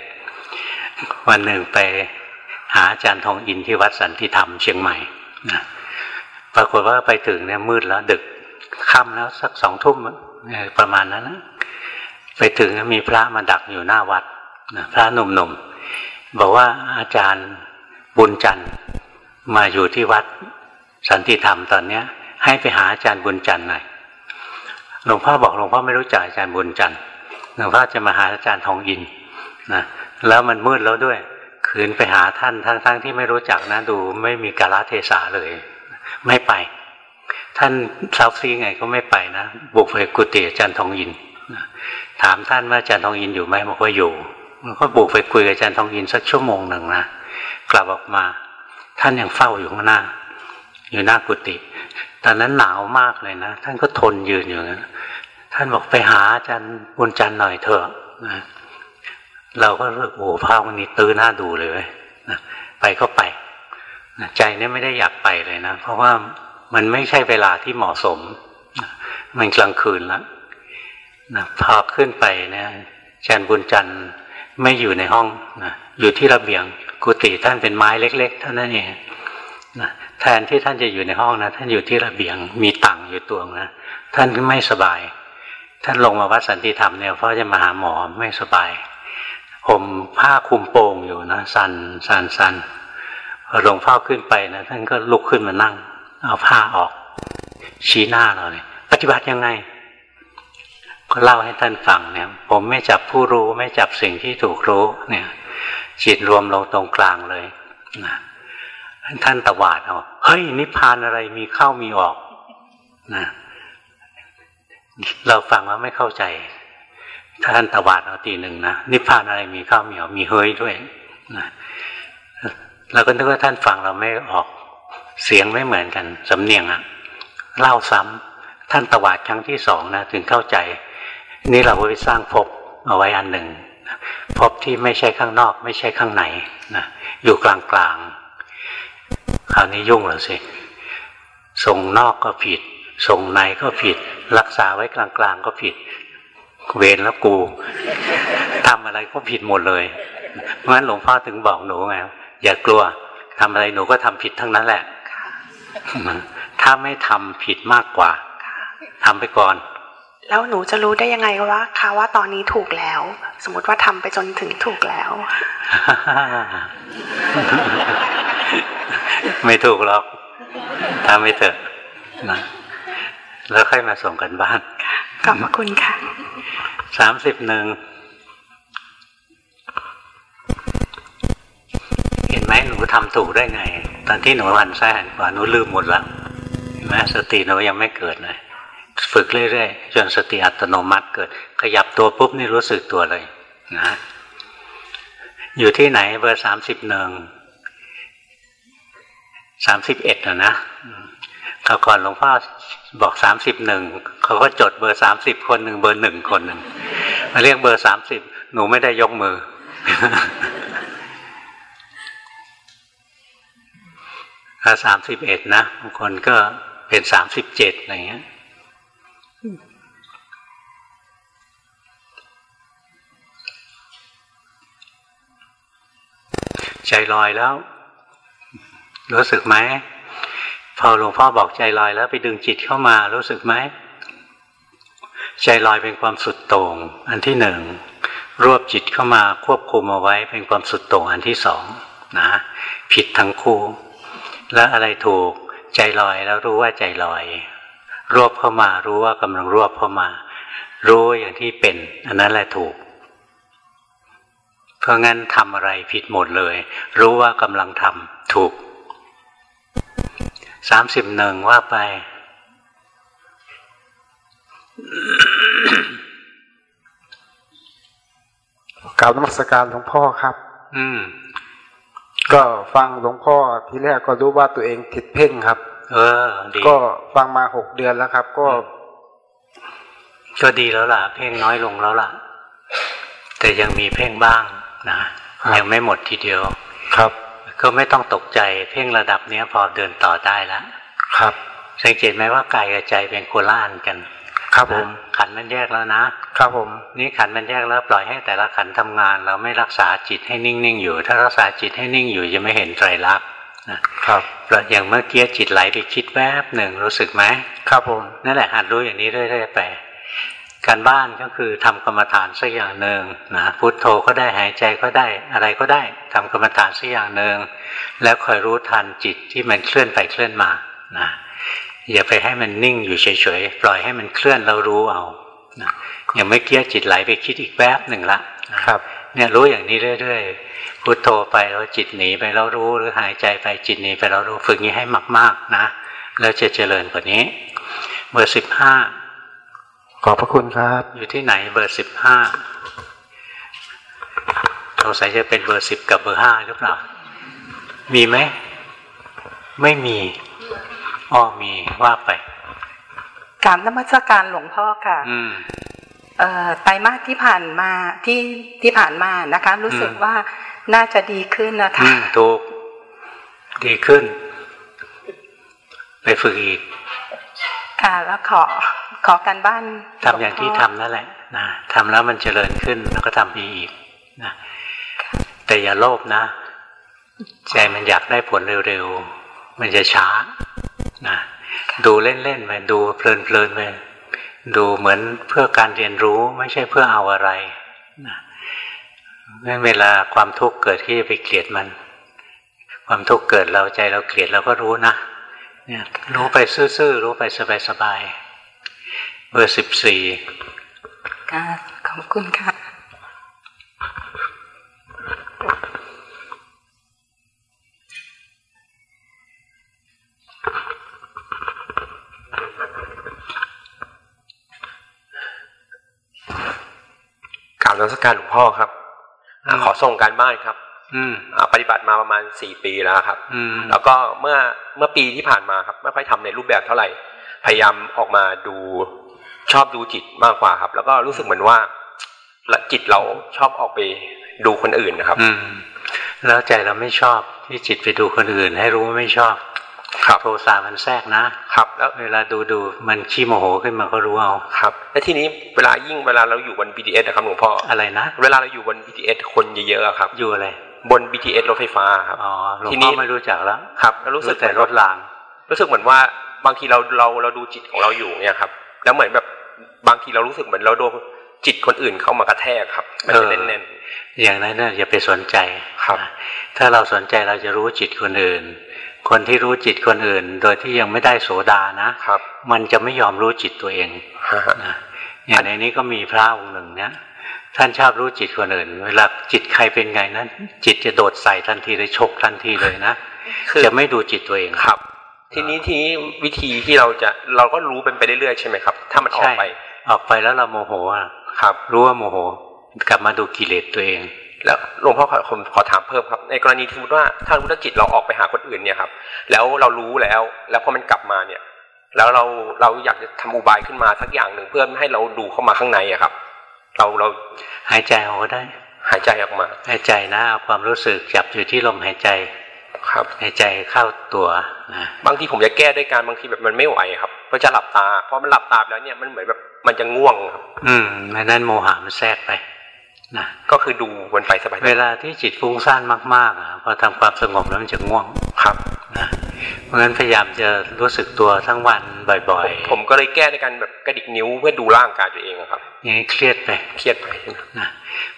ๆวันหนึ่งไป หาอาจารย์ทองอินที่วัดสันติธรรมเชียงใหม่นะปรากฏว่าไปถึงเนี่ยมืดแล้วดึกค่ำแล้วสักสองทุ่มประมาณนั้นนะไปถึงมีพระมาดักอยู่หน้าวัดนะพระหนุ่มๆบอกว่าอาจารย์บุญจันทร์มาอยู่ที่วัดสันติธรรมตอนเนี้ย ให้ไปหาอาจารย์บุญจันทร์หน่อยหลวงพ่อบอกหลวงพ่อไม่รู้จักอาจารย์บุญจันทร์หลวงพ่อจะมาหาอาจารย์ทองยินนะแล้วมันมืดแล้วด้วย คืนไปหาท่านทั้งๆทที่ไม่รู้จักนะดูไม่มีกาลเทศะเลย ไม่ไป ท่านเซาซีไงก็ไม่ไปนะบุกไปกุฏิอาจารย์ทองยินถามท่านว่าอาจารย์ทองยินอยู่ไหมบอกว่าอยู่ก็บุกไปคุยกับอาจารย์ทองยินสักชั่วโมงหนึ่งนะกลับออกมา ท่านยังเฝ้าอยู่ข้างหน้า อยู่หน้ากุฏิตอนนั้นหนาวมากเลยนะท่านก็ทนยืนอยู่นะท่านบอกไปหาอาจารย์บุญจันทร์หน่อยเถอะ เราก็รู้โอ้ภาพวันนี้ตื้อหน้าดูเลยนะไปก็ไปนะใจเนี่ยไม่ได้อยากไปเลยนะ เพราะว่ามันไม่ใช่เวลาที่เหมาะสม มันกลางคืนแล้วนะพอขึ้นไปเนี่ยอาจารย์บุญจันทร์ไม่อยู่ในห้องนะอยู่ที่ระเบียงกุฏิท่านเป็นไม้เล็กๆเท่านั้นเองนะแทนที่ท่านจะอยู่ในห้องนะท่านอยู่ที่ระเบียงมีตังอยู่ตัวนะท่านไม่สบาย ท่านลงมาวัดสันติธรรมเนี่ยเพราะจะมาหาหมอไม่สบาย ผมผ้าคุมโป่งอยู่นะสันสันสันพอหลวงพ่อขึ้นไปนะท่านก็ลุกขึ้นมานั่ง เอาผ้าออก ชี้หน้าเราเลยปฏิบัติยังไง ก็เล่าให้ท่านฟังเนี่ย ผมไม่จับผู้รู้ไม่จับสิ่งที่ถูกรู้เนี่ย จิตรวมลงตรงกลางเลยนะท่านตวาดเอาเฮ้ยนิพพานอะไรมีเข้ามีออกนะเราฟังว่าไม่เข้าใจ ท่านตวาดเอาตีหนึ่งนะนิพพานอะไรมีข้ามีออกมีเฮ้ยด้วยนะเราก็นึกว่าท่านฟังเราไม่ออกเสียงไม่เหมือนกัน สำเนียงอะเล่าซ้ำท่านตวาดครั้งที่สองนะถึงเข้าใจ นี่เราไปสร้างภพเอาไว้อันหนึ่งภพที่ไม่ใช่ข้างนอก ไม่ใช่ข้างในนะอยู่กลางกลางคราวนี้ยุ่งแล้วสิทรงนอกก็ผิดทรงในก็ผิด รักษาไว้กลางกลางก็ผิด เวรแล้วกูทำอะไรก็ผิดหมดเลยเพราะฉะนั้นหลวงพ่อถึงบอกหนูไงอย่ากลัวทำอะไรหนูก็ทำผิดทั้งนั้นแหละถ้าไม่ทำผิดมากกว่าทำไปก่อน แล้วหนูจะรู้ได้ยังไงว่าคะว่าตอนนี้ถูกแล้ว สมมติว่าทำไปจนถึงถูกแล้ว ไม่ถูกหรอกทำไม่เถอะนะแล้วค่อยมาส่งกันบ้านขอบพระคุณค่ะ สามสิบหนึ่งเห็นไหมหนูทำถูกได้ไง ตอนที่หนูหันซ้ายหันขวาหนูลืมหมดแล้วเห็นไหมสติหนูยังไม่เกิดเลยฝึกเรื่อยๆจนสติอัตโนมัติเกิด ขยับตัวปุ๊บนี่รู้สึกตัวเลยนะ อยู่ที่ไหนเบอร์สามสิบหนึ่งสามสิบเอ็ดนะนะ เขาก่อนหลวงพ่อบอกสามสิบหนึ่งเขาก็จดเบอร์สามสิบคนหนึ่งเบอร์หนึ่งคนหนึ่งมาเรียกเบอร์สามสิบหนูไม่ได้ยกมือ ถ้าสามสิบเอ็ดนะบางคนก็เป็นสามสิบเจ็ดอะไรเงี้ยใจลอยแล้ว รู้สึกไหม พอหลวงพ่อบอกใจลอยแล้วไปดึงจิตเข้ามารู้สึกไหมใจลอยเป็นความสุดโต่งอันที่หนึ่งรวบจิตเข้ามาควบคุมเอาไว้เป็นความสุดโต่งอันที่สองนะผิดทั้งคู่ แล้วอะไรถูกใจลอยแล้วรู้ว่าใจลอย รวบเข้ามารู้ว่ากำลังรวบเข้ามา รู้อย่างที่เป็น อันนั้นแหละถูก เพราะงั้นทำอะไรผิดหมดเลย รู้ว่ากำลังทำถูก สามสิบหนึ่งว่าไป กล่าวนมัสการหลวงพ่อครับ อืม ก็ฟังหลวงพ่อทีแรกก็รู้ว่าตัวเองติดเพ่งครับ เออ ดีก็ฟังมาหกเดือนแล้วครับ ก็ ก็ดีแล้วล่ะ เพ่งน้อยลงแล้วล่ะ แต่ยังมีเพ่งบ้างนะยังไม่หมดทีเดียว ครับ ก็ไม่ต้องตกใจเพ่งระดับเนี้ยพอเดินต่อได้แล้วครับ สังเกตไหมว่ากายกับใจเป็นโคละอันกัน ครับผมนะขันมันแยกแล้วนะ ครับผม นี่ขันมันแยกแล้วปล่อยให้แต่ละขันทำงาน เราไม่รักษาจิตให้นิ่งๆอยู่ ถ้ารักษาจิตให้นิ่งอยู่จะไม่เห็นไตรลักษณ์นะครับเพราะอย่างเมื่อกี้จิตไหลไปคิดแวบหนึ่งรู้สึกไหมครับผมนั่นแหละหัดรู้อย่างนี้เรื่อยๆไป การบ้านก็คือทำกรรมฐานสักอย่างหนึ่งนะพุทโธก็ได้หายใจก็ได้อะไรก็ได้ทำกรรมฐานสักอย่างหนึ่งแล้วคอยรู้ทันจิตที่มันเคลื่อนไปเคลื่อนมานะอย่าไปให้มันนิ่งอยู่เฉยๆปล่อยให้มันเคลื่อนเรารู้เอานะอย่างเมื่อกี้จิตไหลไปคิดอีกแวบหนึ่งละนะครับเนี่ยรู้อย่างนี้เรื่อยๆพุทโธไปแล้วจิตหนีไปแล้วรู้หรือหายใจไปจิตหนีไปแล้วรู้ฝึกนี้ให้มาก ๆนะแล้วจะเจริญกว่านี้เบอร์สิบห้า ขอบพระคุณครับ อยู่ที่ไหนเบอร์สิบห้าสงสัยจะเป็นเบอร์สิบกับเบอร์ห้าหรือเปล่า มีไหม ไม่มีอ้อมีว่าไปกรารนมัสการหลวงพ่อค่ะอืมเอ่อไตรมาสที่ผ่านมาที่ที่ผ่านมานะคะ รู้สึกอืมว่าน่าจะดีขึ้นนะคะอืมถูก ดีขึ้น ไปฝึกอีก ค่ะแล้วขอ ขอการบ้านทำอย่างที่ทำนั่นแหละนะทำแล้วมันเจริญขึ้นแล้วก็ทำอีกนะแต่อย่าโลภนะ ใจมันอยากได้ผลเร็วๆ มันจะช้านะดูเล่นๆไปดูเพลินๆไปดูเหมือนเพื่อการเรียนรู้ไม่ใช่เพื่อเอาอะไรนะงั้นเวลาความทุกข์เกิดที่จะไปเกลียดมัน ความทุกข์เกิดเราใจเราเกลียดเราก็รู้นะเนี่ยรู้ไปซื่อๆรู้ไปสบายๆ เบอร์สิบสี่ค่ะขอบคุณค่ะกราบนมัสการหลวงพ่อครับอ่าขอส่งการบ้านครับ อืมอ่าปฏิบัติมาประมาณสี่ปีแล้วครับ อืมแล้วก็เมื่อเมื่อปีที่ผ่านมาครับ ไม่ค่อยทำในรูปแบบเท่าไหร่ พยายามออกมาดู ชอบดูจิตมากกว่าครับ แล้วก็รู้สึกเหมือนว่าละจิตเราชอบออกไปดูคนอื่นนะครับ อืมแล้วใจเราไม่ชอบที่จิตไปดูคนอื่น ให้รู้ว่าไม่ชอบครับโทสะมันแทรกนะครับ แล้วเวลาดูดูมันขี้โมโหขึ้นมาก็รู้เอาครับ และทีนี้เวลายิ่งเวลาเราอยู่บน BTS นะครับหลวงพ่ออะไรนะเวลาเราอยู่บน BTS คนเยอะๆอะครับ อยู่อะไรบน BTS รถไฟฟ้าครับอ๋อหลวงทีนี้พ่อไม่รู้จักแล้วครับแล้วรู้สึกแต่รถราง รู้สึกเหมือนว่าบางทีเราเราเราดูจิตของเราอยู่เนี่ยครับ แล้วเหมือนแบบ บางทีเรารู้สึกเหมือนเราโดนจิตคนอื่นเข้ามากระแทกครับ มันจะเออแน่นอย่างนั้นน่ะอย่าไปสนใจครับนะถ้าเราสนใจเราจะรู้จิตคนอื่น คนที่รู้จิตคนอื่น โดยที่ยังไม่ได้โสดานะๆครับ มันจะไม่ยอมรู้จิตตัวเองฮะนะอย่างในนี้ก็มีพระองค์หนึ่งเนี่ยท่านชอบรู้จิตคนอื่น เวลาจิตใครเป็นไงนั้นจิตจะโดดใส่ทันทีเลยชกทันทีเลยนะคือจะไม่ดูจิตตัวเองครับ ทีนี้ทีนี้วิธีที่เราจะเราก็รู้เป็นไปเรื่อยๆใช่ไหมครับ ถ้ามันออกไป ออกไปแล้วเราโมโหอะครับ รู้ว่าโมโห กลับมาดูกิเลสตัวเอง แล้วหลวงพ่อขอผมขอถามเพิ่มครับ ในกรณีที่สมมติว่าถ้ารู้ว่าจิตเราออกไปหาคนอื่นเนี่ยครับ แล้วเรารู้แล้ว แล้วพอมันกลับมาเนี่ย แล้วเราเราอยากจะทำอุบายขึ้นมาสักอย่างหนึ่งเพื่อไม่ให้เราดูเข้ามาข้างในอะครับ เราเราหายใจออกก็ได้ หายใจออกมา หายใจนะเอาความรู้สึกจับอยู่ที่ลมหายใจ ครับหายใจเข้าตัวนะบางทีผมจะแก้ด้วยการบางทีแบบมันไม่ไหวครับก็จะหลับตาพอมันหลับตาไปแล้วเนี่ยมันเหมือนแบบมันจะง่วงครับ อืมอันนั้นโมหะมันแทรกไปนะก็คือดูบนไฟสบายเวลาที่จิตฟุ้งซ่านมากๆอะพอทำความสงบแล้วมันจะง่วงครับนะเพราะฉะนั้นพยายามจะรู้สึกตัวทั้งวันบ่อยผมก็เลยแก้ด้วยการแบบกระดิกนิ้วเพื่อดูร่างกายตัวเองอะครับๆอย่างนี้เครียดไปเครียดไปใช่ไหมนะ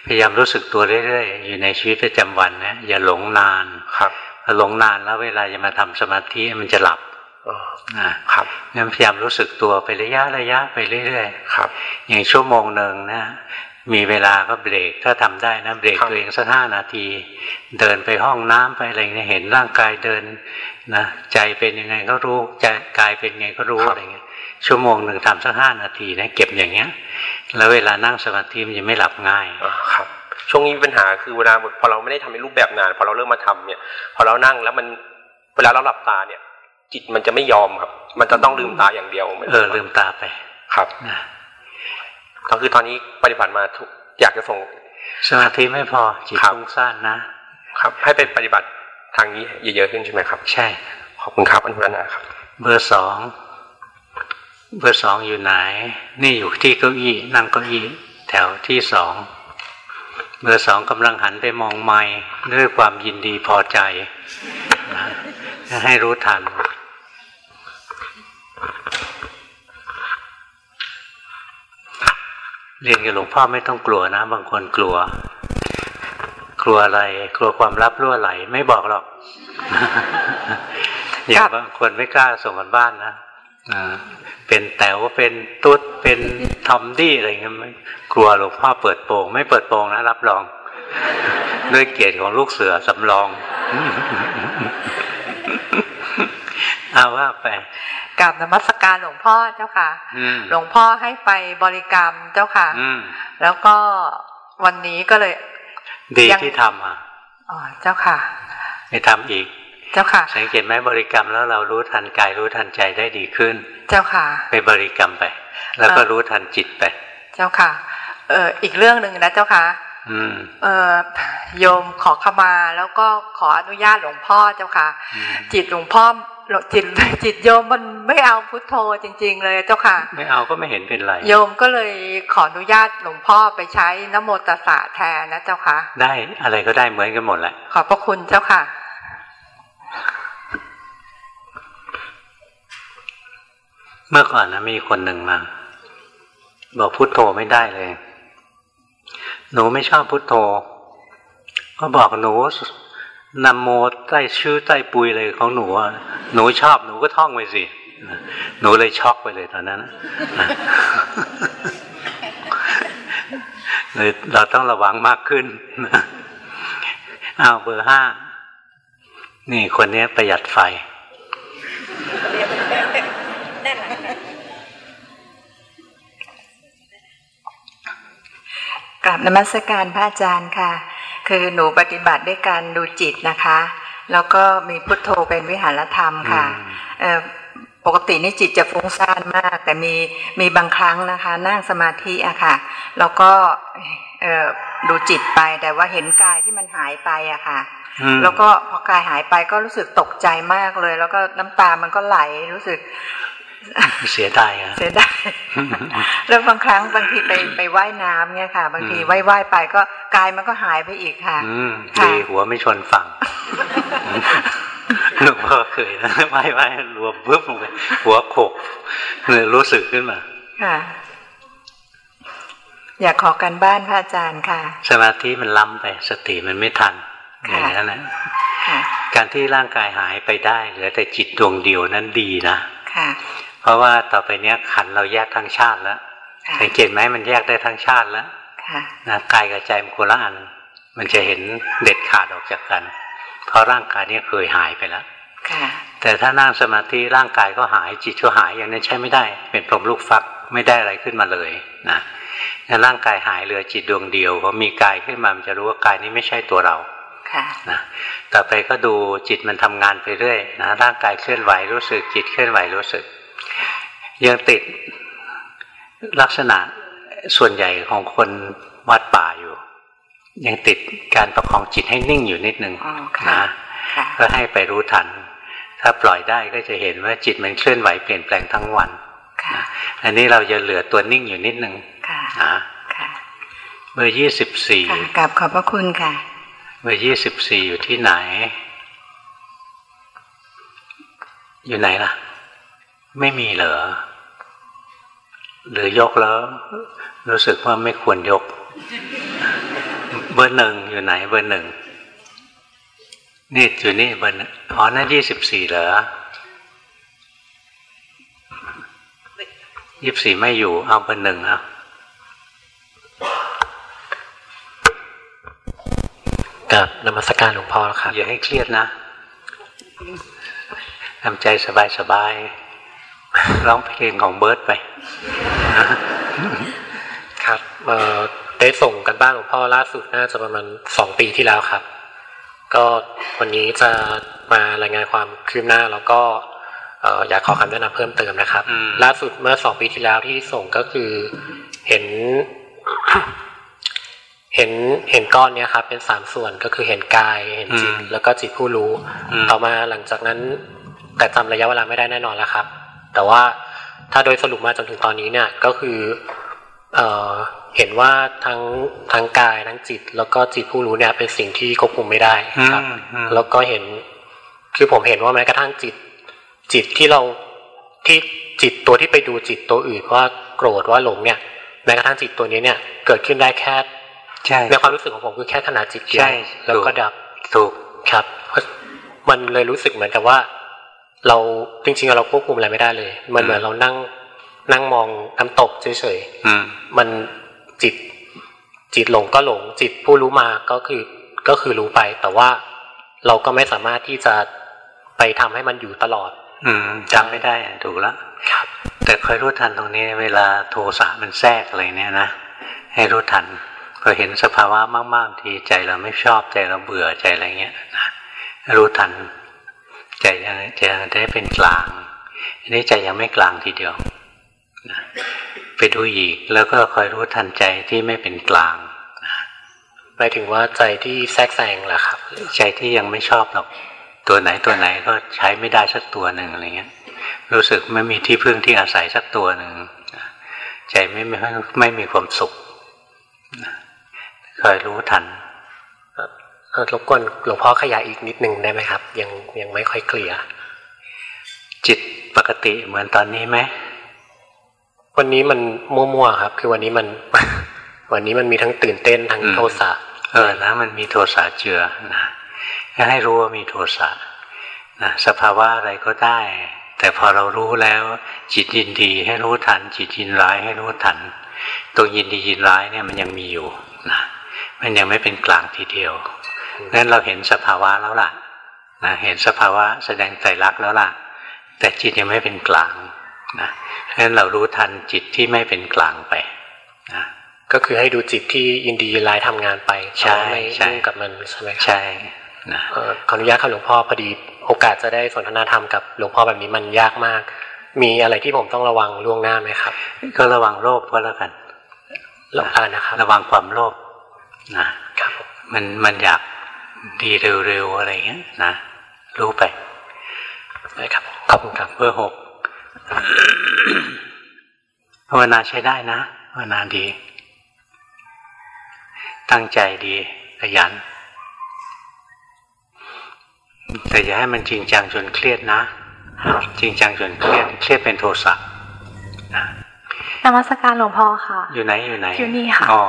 พยายามรู้สึกตัวเรื่อยๆอยู่ในชีวิตประจำวันนะอย่าหลงนานครับพอ หลงนานแล้วเวลาจะมาทำสมาธิมันจะหลับนะครับงั้นพยายามรู้สึกตัวไประยะระยะไปเรื่อยๆครับ อย่างชั่วโมงหนึ่งนะ มีเวลาก็เบรกถ้าทำได้นะเบรกตัวเองสักห้านาที เดินไปห้องน้ำไปอะไรเงี้ยเห็นร่างกายเดินนะใจเป็นยังไงก็รู้ใจกายเป็นยังไงก็รู้อะไรเงี้ยชั่วโมงหนึ่งทำสักห้านาทีนะเก็บอย่างเงี้ย แล้วเวลานั่งสมาธิมันจะไม่หลับง่ายครับ ช่วงนี้ปัญหาคือเวลาพอเราไม่ได้ทำในรูปแบบนาน พอเราเริ่มมาทำเนี่ย พอเรานั่งแล้วมันเวลาเราหลับตาเนี่ย จิตมันจะไม่ยอมครับ มันจะต้องลืมตาอย่างเดียวเออลืมตาไปครับนะก็คือตอนนี้ปฏิบัติมาทุกอยากจะส่งสมาธิไม่พอจิตฟุ้งซ่านนะ ครับให้เป็นปฏิบัติทางนี้เยอะๆขึ้นใช่ไหมครับ ใช่ ขอบคุณครับอันนั้นนะครับ เบอร์สองเบอร์สองอยู่ไหน นี่อยู่ที่เก้าอี้นั่งเก้าอี้แถวที่สอง เบอร์สองกำลังหันไปมองไม้ด้วยความยินดีพอใจ ให้รู้ทัน เรียนกับหลวงพ่อไม่ต้องกลัวนะ บางคนกลัว กลัวอะไร กลัวความลับรั่วไหล ไม่บอกหรอก อย่างบางคนไม่กล้าส่งกันบ้านนะ เป็นแต๋วเป็นตุ๊ดเป็นทอมดี้อะไรเงี้ยกลัวหลวงพ่อเปิดโปงไม่เปิดโปงนะรับรอง ด้วยเกียรติของลูกเสือสำรองเอาว่าไปกราบนมัสการหลวงพ่อเจ้าค่ะหลวงพ่อให้ไปบริกรรมเจ้าค่ะแล้วก็วันนี้ก็เลย ดีที่ทำอะอ๋อเจ้าค่ะไปทำอีก เจ้าค่ะ สังเกตไหมบริกรรมแล้วเรารู้ทันกายรู้ทันใจได้ดีขึ้น เจ้าค่ะ ไปบริกรรมไป แล้วก็รู้ทันจิตไป เจ้าค่ะ เอออีกเรื่องหนึ่งนะเจ้าค่ะเออโยมขอขมาแล้วก็ขออนุญาตหลวงพ่อเจ้าค่ะ จิตหลวงพ่อจิตจิตโยมมันไม่เอาพุทโธจริง ๆ เลยเจ้าค่ะ ไม่เอาก็ไม่เห็นเป็นไรโยมก็เลยขออนุญาตหลวงพ่อไปใช้นโมตสะแทนนะเจ้าค่ะ ได้อะไรก็ได้เหมือนกันหมดแหละขอบพระคุณเจ้าค่ะ เมื่อก่อนนะมีคนหนึ่งมา บอกพุทโธไม่ได้เลย หนูไม่ชอบพุทโธ ก็บอกหนูนำโมใต้ชื่อใต้ปุยเลยของหนูหนูชอบหนูก็ท่องไปสิหนูเลยช็อกไปเลยตอนนั้นเลยเราต้องระวังมากขึ้นอ้าวเบอร์ห้านี่คนนี้ประหยัดไฟ กลับนมัสการพระอาจารย์ค่ะ คือหนูปฏิบัติด้วยการดูจิตนะคะ แล้วก็มีพุทโธเป็นวิหารธรรมค่ะปกตินี่จิตจะฟุ้งซ่านมาก แต่มีมีบางครั้งนะคะ นั่งสมาธิอะค่ะ แล้วก็ดูจิตไปแต่ว่าเห็นกายที่มันหายไปอะค่ะ แล้วก็พอกายหายไปก็รู้สึกตกใจมากเลย แล้วก็น้ำตามันก็ไหลรู้สึก เสียดายอะเสียดายแล้วบางครั้งบางทีไปไปไว่ายน้ำเนี่ยค่ะ บางทีว่ายว่ายไปก็กายมันก็หายไปอีกค่ะดีหัวไม่ชนฝั่งหลวงพ่อเคยนะว่ายว่ายรวมปุ๊บลงไปหัวโขกเลยรู้สึกขึ้นมาค่ะอยากขอกันบ้านพระอาจารย์ค่ะ สมาธิมันล้ำไปสติมันไม่ทันอย่างนั้นนะการที่ร่างกายหายไปได้ เหลือแต่จิตดวงเดียวนั้นดีนะ เพราะว่าต่อไปเนี้ยขันเราแยกทั้งชาติแล้วสังเกตไหมมันแยกได้ทั้งชาติแล้วนะกายกับใจมันคนละอัน มันจะเห็นเด็ดขาดออกจากกัน เพราะร่างกายนี้เคยหายไปแล้วแต่ถ้านั่งสมาธิร่างกายก็หายจิตก็หายอย่างนี้ใช้ไม่ได้ เป็นพรมลูกฟักไม่ได้อะไรขึ้นมาเลยนะร่างกายหายเหลือจิตดวงเดียวพอมีกายขึ้นมามันจะรู้ว่ากายนี้ไม่ใช่ตัวเรานะต่อไปก็ดูจิตมันทำงานไปเรื่อยนะร่างกายเคลื่อนไหวรู้สึกจิตเคลื่อนไหวรู้สึก ยังติดลักษณะส่วนใหญ่ของคนวัดป่าอยู่ ยังติดการประคองจิตให้นิ่งอยู่นิดนึงนะก็ให้ไปรู้ทัน ถ้าปล่อยได้ก็จะเห็นว่าจิตมันเคลื่อนไหวเปลี่ยนแปลงทั้งวันอันนี้เราจะเหลือตัวนิ่งอยู่นิดนึงนะเบอร์ยี่สิบสี่กับขอบพระคุณค่ะ เบอร์ยี่สิบสี่อยู่ที่ไหน อยู่ไหนล่ะ ไม่มีเหรอ หรือยกแล้ว รู้สึกว่าไม่ควรยก เบอร์หนึ่งอยู่ไหนเบอร์หนึ่งนี่อยู่นี่เบอร์อ๋อนั่นยี่สิบสี่เหรอยี่สี่ไม่อยู่ เอาเบอร์หนึ่งเอากับนมัสการหลวงพ่อครับอย่าให้เครียดนะทำใจสบายๆ ร้องเพลงของเบิร์ตไปครับเอ่อได้ส่งกันบ้านหลวงพ่อล่าสุดน่าจะประมาณสองปีที่แล้วครับ ก็วันนี้จะมารายงานความคืบหน้าแล้วก็อยากขอคำแนะนำเพิ่มเติมนะครับ ล่าสุดเมื่อสองปีที่แล้วที่ส่งก็คือเห็น เห็นเห็นก้อนเนี้ยครับ เป็นสามส่วนก็คือเห็นกายเห็นจิตแล้วก็จิตผู้รู้ ต่อมาหลังจากนั้น แต่จำระยะเวลาไม่ได้แน่นอนแล้วครับ แต่ว่าถ้าโดยสรุปมาจนถึงตอนนี้เนี่ยก็คือเอ่อเห็นว่าทั้งทั้งกายทั้งจิต แล้วก็จิตผู้รู้เนี่ยเป็นสิ่งที่ควบคุมไม่ได้ครับแล้วก็เห็นคือผมเห็นว่าแม้กระทั่งจิต จิตที่เราที่จิตตัวที่ไปดูจิตตัวอื่นว่าโกรธว่าหลงเนี่ยแม้กระทั่งจิตตัวนี้เนี่ยเกิดขึ้นได้แค่ในความรู้สึกของผมคือแค่ขนาดจิตเดียวแล้วก็ดับถูกครับ มันเลยรู้สึกเหมือนกับว่า เราจริงๆเราควบคุมอะไรไม่ได้เลย มันเหมือนเรานั่งนั่งมองน้ำตกเฉยๆมันจิตจิตหลงก็หลง จิตผู้รู้มาก็คือก็คือรู้ไป แต่ว่าเราก็ไม่สามารถที่จะไปทำให้มันอยู่ตลอด อืมจำไม่ได้ถูกแล้วครับ แต่คอยรู้ทันตรงนี้ เวลาโทสะมันแทรกอะไรเนี่ยนะให้รู้ทันพอเห็นสภาวะมากๆทีใจเราไม่ชอบใจเราเบื่อใจอะไรเงี้ยนะรู้ทัน ใจจะได้เป็นกลางอันนี้ใจยังไม่กลางทีเดียวไปดูอีกแล้วก็คอยรู้ทันใจที่ไม่เป็นกลางหมายถึงว่าใจที่แทรกแซงแหละครับ ใจที่ยังไม่ชอบหรอกตัวไหนตัวไหนก็ใช้ไม่ได้สักตัวหนึ่งอะไรเงี้ย รู้สึกไม่มีที่พึ่งที่อาศัยสักตัวหนึ่งใจไม่ไม่ไม่มีความสุขคอยรู้ทัน รบกวนหลวงพ่อขยายอีกนิดหนึ่งได้ไหมครับ ยังยังไม่ค่อยเคลียร์จิตปกติเหมือนตอนนี้ไหมวันนี้มันมั่วๆครับ คือวันนี้มัน วันนี้มันมีทั้งตื่นเต้นทั้งโทสะเออนะมันมีโทสะเจือนะให้รู้ว่ามีโทสะนะสภาวะอะไรก็ได้ แต่พอเรารู้แล้ว จิตยินดีให้รู้ทัน จิตยินร้ายให้รู้ทันตรงยินดียินร้ายเนี่ยมันยังมีอยู่นะมันยังไม่เป็นกลางทีเดียว งั้นเราเห็นสภาวะแล้วล่ะนะเห็นสภาวะแสดงใจรักแล้วล่ะ แต่จิตยังไม่เป็นกลางนะเพราะฉะนั้นเรารู้ทันจิตที่ไม่เป็นกลางไปนะก็คือให้ดูจิตที่ยินดียินร้ายทำงานไปใช่ไม่ยุ่งกับมันใช่ไหมใช่นะขออนุญาตครับหลวงพ่อพอดีโอกาสจะได้สนทนาธรรมกับหลวงพ่อแบบนี้มันยากมาก มีอะไรที่ผมต้องระวังล่วงหน้าไหมครับ ก็ระวังโลภก็แล้วกันระวังนะครับ ระวังความโลภนะครับมันมันอยาก ดีเร็วๆอะไรเงี้ยนะรู้ไปนะครับขอบคุณครับเบอร์หกภาวนาใช้ได้นะภาวนาดี ตั้งใจดีขยัน แต่อย่าให้มันจริงจังจนเครียดนะ จริงจังจนเครียด เครียดเป็นโทสะนะ นมัสการหลวงพ่อค่ะ อยู่ไหนอยู่ไหนอยู่นี่ค่ะอ๋อ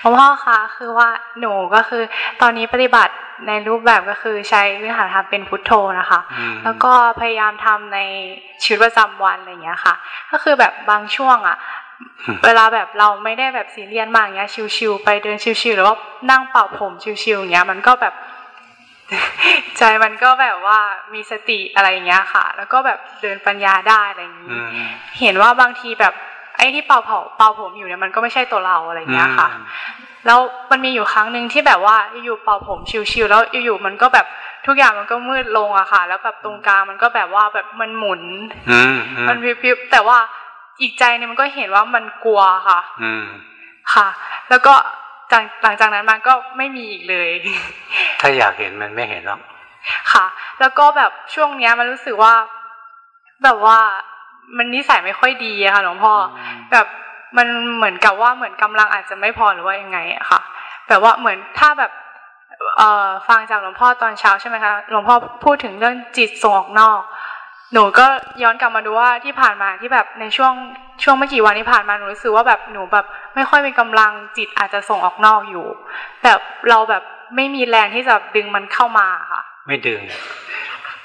หลวงพ่อคะคือว่าหนูก็คือตอนนี้ปฏิบัติในรูปแบบก็คือใช้วิหารธรรมเป็นพุทโธนะคะ แล้วก็พยายามทำในชีวิตประจำวันอะไรอย่างเงี้ยค่ะ ก็คือแบบบางช่วงอะเวลาแบบเราไม่ได้แบบซีเรียสมากเงี้ยชิวๆไปเดินชิวๆหรือว่านั่งเป่าผมชิวๆอย่างเงี้ย มันก็แบบ ใจมันก็แบบว่ามีสติอะไรอย่างเงี้ยค่ะ แล้วก็แบบเดินปัญญาได้อะไรอย่างงี้ เห็นว่าบางทีแบบไอ้ที่เป่าเผาเป่าผมอยู่เนี่ยมันก็ไม่ใช่ตัวเราอะไรเงี้ยค่ะ แล้วมันมีอยู่ครั้งหนึ่งที่แบบว่าอยู่เป่าผมชิวๆแล้วอยู่ๆมันก็แบบทุกอย่างมันก็มืดลงอะค่ะ แล้วแบบตรงกลางมันก็แบบว่าแบบมันหมุนมันพิบๆแต่ว่าอีกใจเนี่ยมันก็เห็นว่ามันกลัวค่ะอืค่ะ แล้วก็ หลังจากนั้นมันก็ไม่มีอีกเลย ถ้าอยากเห็นมันไม่เห็นหรอกค่ะ แล้วก็แบบช่วงเนี้ยมันรู้สึกว่า แบบว่ามันนิสัยไม่ค่อยดีอะค่ะหลวงพ่อแบบมันเหมือนกับว่าเหมือนกำลังอาจจะไม่พอหรือว่ายังไงอะค่ะ แบบว่าเหมือนถ้าแบบเอ่อฟังจากหลวงพ่อตอนเช้าใช่ไหมคะหลวงพ่อพูดถึงเรื่องจิตส่งออกนอก หนูก็ย้อนกลับมาดูว่าที่ผ่านมาที่แบบในช่วงช่วงไม่กี่วันที่ผ่านมาหนูรู้สึกว่าแบบหนูแบบไม่ค่อยมีกำลังจิตอาจจะส่งออกนอกอยู่แบบเราแบบไม่มีแรงที่จะดึงมันเข้ามาค่ะ ไม่ดึง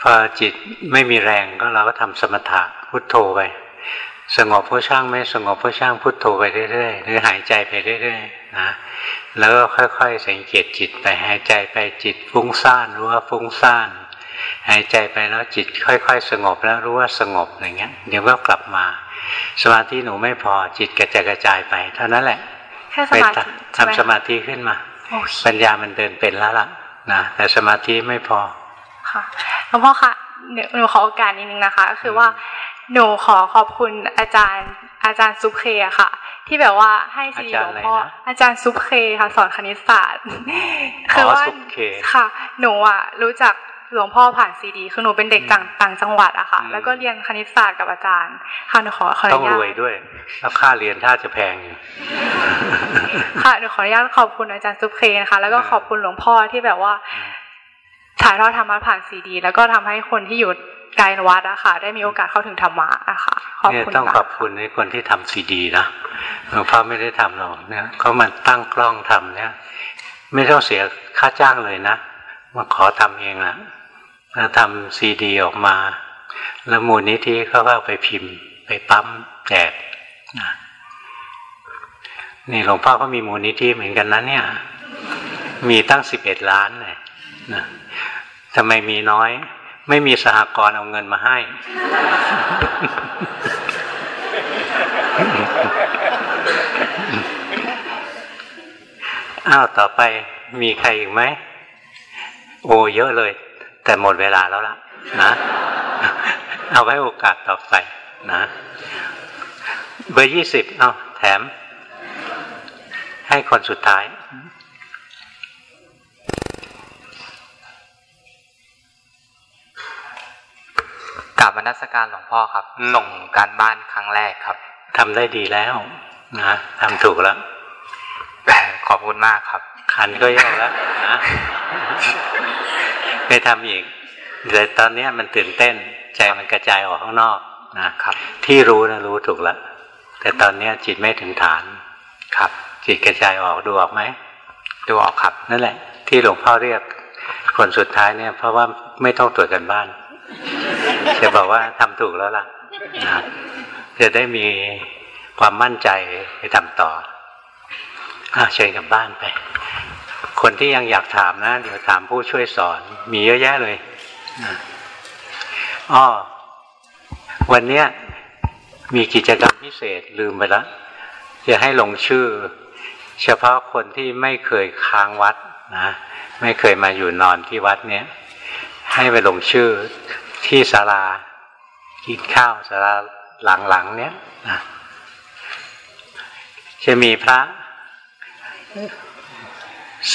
พอจิตไม่มีแรงก็เราก็ทำสมถะพุทโธไป สงบผู้ช่างไม่สงบผู้ช่างพุทโธไปเรื่อยๆหรือหายใจไปเรื่อยๆนะแล้วก็ค่อยๆสังเกตจิตไปหายใจไปจิตฟุ้งซ่านรู้ว่าฟุ้งซ่าน หายใจไปแล้วจิตค่อย ๆ สงบแล้วรู้ว่าสงบอย่างเงี้ยเดี๋ยวก็กลับมา สมาธิหนูไม่พอจิตกระจายกระจายไป เท่านั้นแหละแค่สมาธิทำสมาธิขึ้นมา ปัญญามันเดินเป็นแล้วล่ะนะแต่สมาธิไม่พอค่ะหลวงพ่อคะหนูขอโอกาสนิดนึงนะคะก็คือว่าหนูขอขอบคุณอาจารย์อาจารย์ซุปเคค่ะ ที่แบบว่าให้ซีหลวงพ่ออาจารย์ซุปเคค่ะ สอนคณิตศาสตร์ คือว่าค่ะ หนูอะรู้จัก หลวงพ่อผ่านซีดีคือหนูเป็นเด็กต่างต่างจังหวัดอะค่ะ แล้วก็เรียนคณิตศาสตร์กับอาจารย์ค่ะหนูขอขออนุญาตต้องรวยด้วยแล้วค่าเรียนถ้าจะแพงค่ะหนูขออนุญาตขอบคุณอาจารย์ซุปเคนะคะแล้วก็ขอบคุณหลวงพ่อที่แบบว่าถ่ายทอดธรรมะผ่านซีดี แล้วก็ทำให้คนที่อยู่ไกลวัดอะค่ะ ได้มีโอกาสเข้าถึงธรรมะอะค่ะขอบคุณต้องขอบคุณในคนที่ทำซีดีนะหลวงพ่อไม่ได้ทำหรอกเนี่ยเขามันตั้งกล้องทำเนี่ย ไม่ต้องเสียค่าจ้างเลยนะมาขอทำเองละ แล้วทำซีดีออกมา แล้วมูลนิธิเขาก็ไปพิมพ์ ไปปั๊มแจกน,นี่หลวงพ่อก็มีมูลนิธิเหมือนกันนะเนี่ย มีตั้งสิบเอ็ดล้านเลยนะทำไมมีน้อย ไม่มีสหกรณ์เอาเงินมาให้ อ้าว ต่อไปมีใครอีกไหม โอ้เยอะเลย แต่หมดเวลาแล้วล่ะ นะ เอาไว้โอกาสต่อไปนะ เบอร์ยี่สิบเอาแถม ให้คนสุดท้ายกลับมานัสการหลวงพ่อครับ ส่งการบ้านครั้งแรกครับทำได้ดีแล้ว นะทำถูกแล้ว ขอบคุณมากครับ ขันก็ย่อแล้วนะไปทำอีกแต่ตอนนี้มันตื่นเต้น ใจมันกระจายออกข้างนอกนะครับ ที่รู้นะรู้ถูกแล้วแต่ตอนนี้จิตไม่ถึงฐานครับ จิตกระจายออกดูออกไหมดูออกครับ นั่นแหละ ที่หลวงพ่อเรียกคนสุดท้ายเนี่ย เพราะว่าไม่ต้องตรวจกันบ้านจะบอกว่าทำถูกแล้วล่ะนะจะได้มีความมั่นใจไปทำต่อ อเชิญกลับบ้านไป คนที่ยังอยากถามนะ เดี๋ยวถามผู้ช่วยสอน มีเยอะแยะเลยอ๋อวันเนี้ยมีกิจกรรมพิเศษลืมไปแล้วจะให้ลงชื่อ เฉพาะคนที่ไม่เคยค้างวัดนะไม่เคยมาอยู่นอนที่วัดเนี้ยให้ไปลงชื่อที่ศาลากินข้าวศาลาหลังๆเนี้ยนะจะมีพระ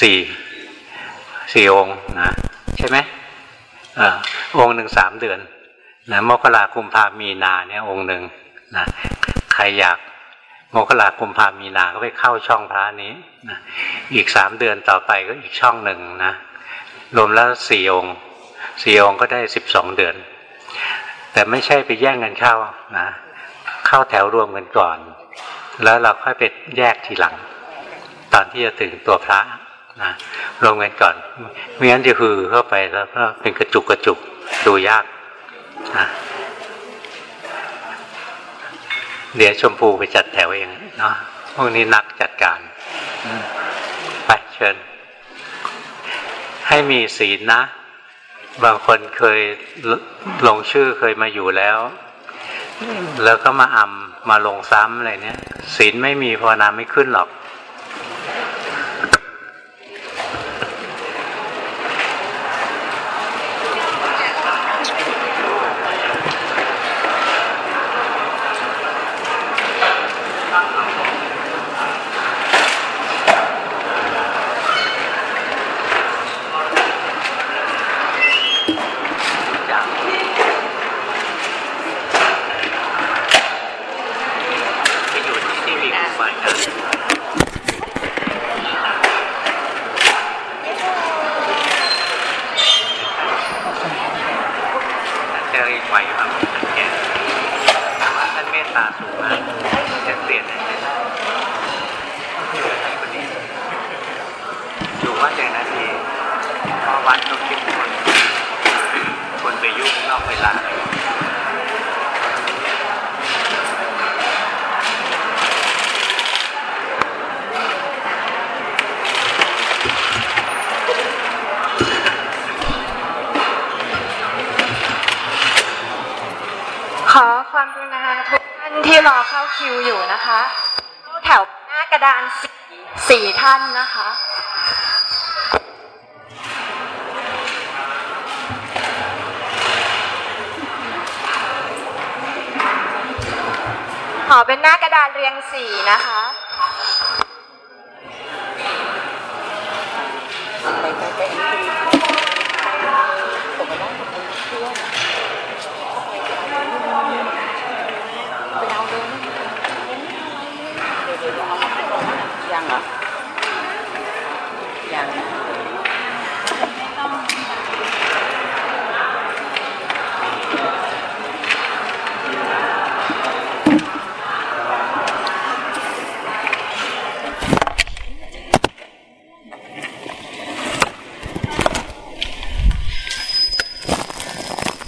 สี่สี่องค์นะใช่ไหมอองค์หนึ่งสามเดือนนะมกราคุมพามีนาเนี่ยองค์หนึ่งนะใครอยากมกราคุมพามีนาก็ไปเข้าช่องพระนี้นะอีกสามเดือนต่อไปก็อีกช่องหนึ่งนะรวมแล้วสี่องค์สี่องค์ก็ได้สิบสองเดือน แต่ไม่ใช่ไปแย่งกันเข้านะเข้าแถวรวมกันก่อน แล้วเราค่อยไปแยกทีหลัง อนที่จะถึงตัวพระนะรวมกันก่อนไม่งั้นจะคือเข้าไปแล้วก็เป็นกระจุกกระจุกดูยากนะเดี๋ยวชมพูไปจัดแถวเองเนาะพวกนี้นักจัดการไปเชิญ ให้มีศีลนะ บางคนเคยลงชื่อเคยมาอยู่แล้ว แล้วก็มาอำมาลงซ้ำอะไรเนี้ยศีลไม่มีภาวนาไม่ขึ้นหรอก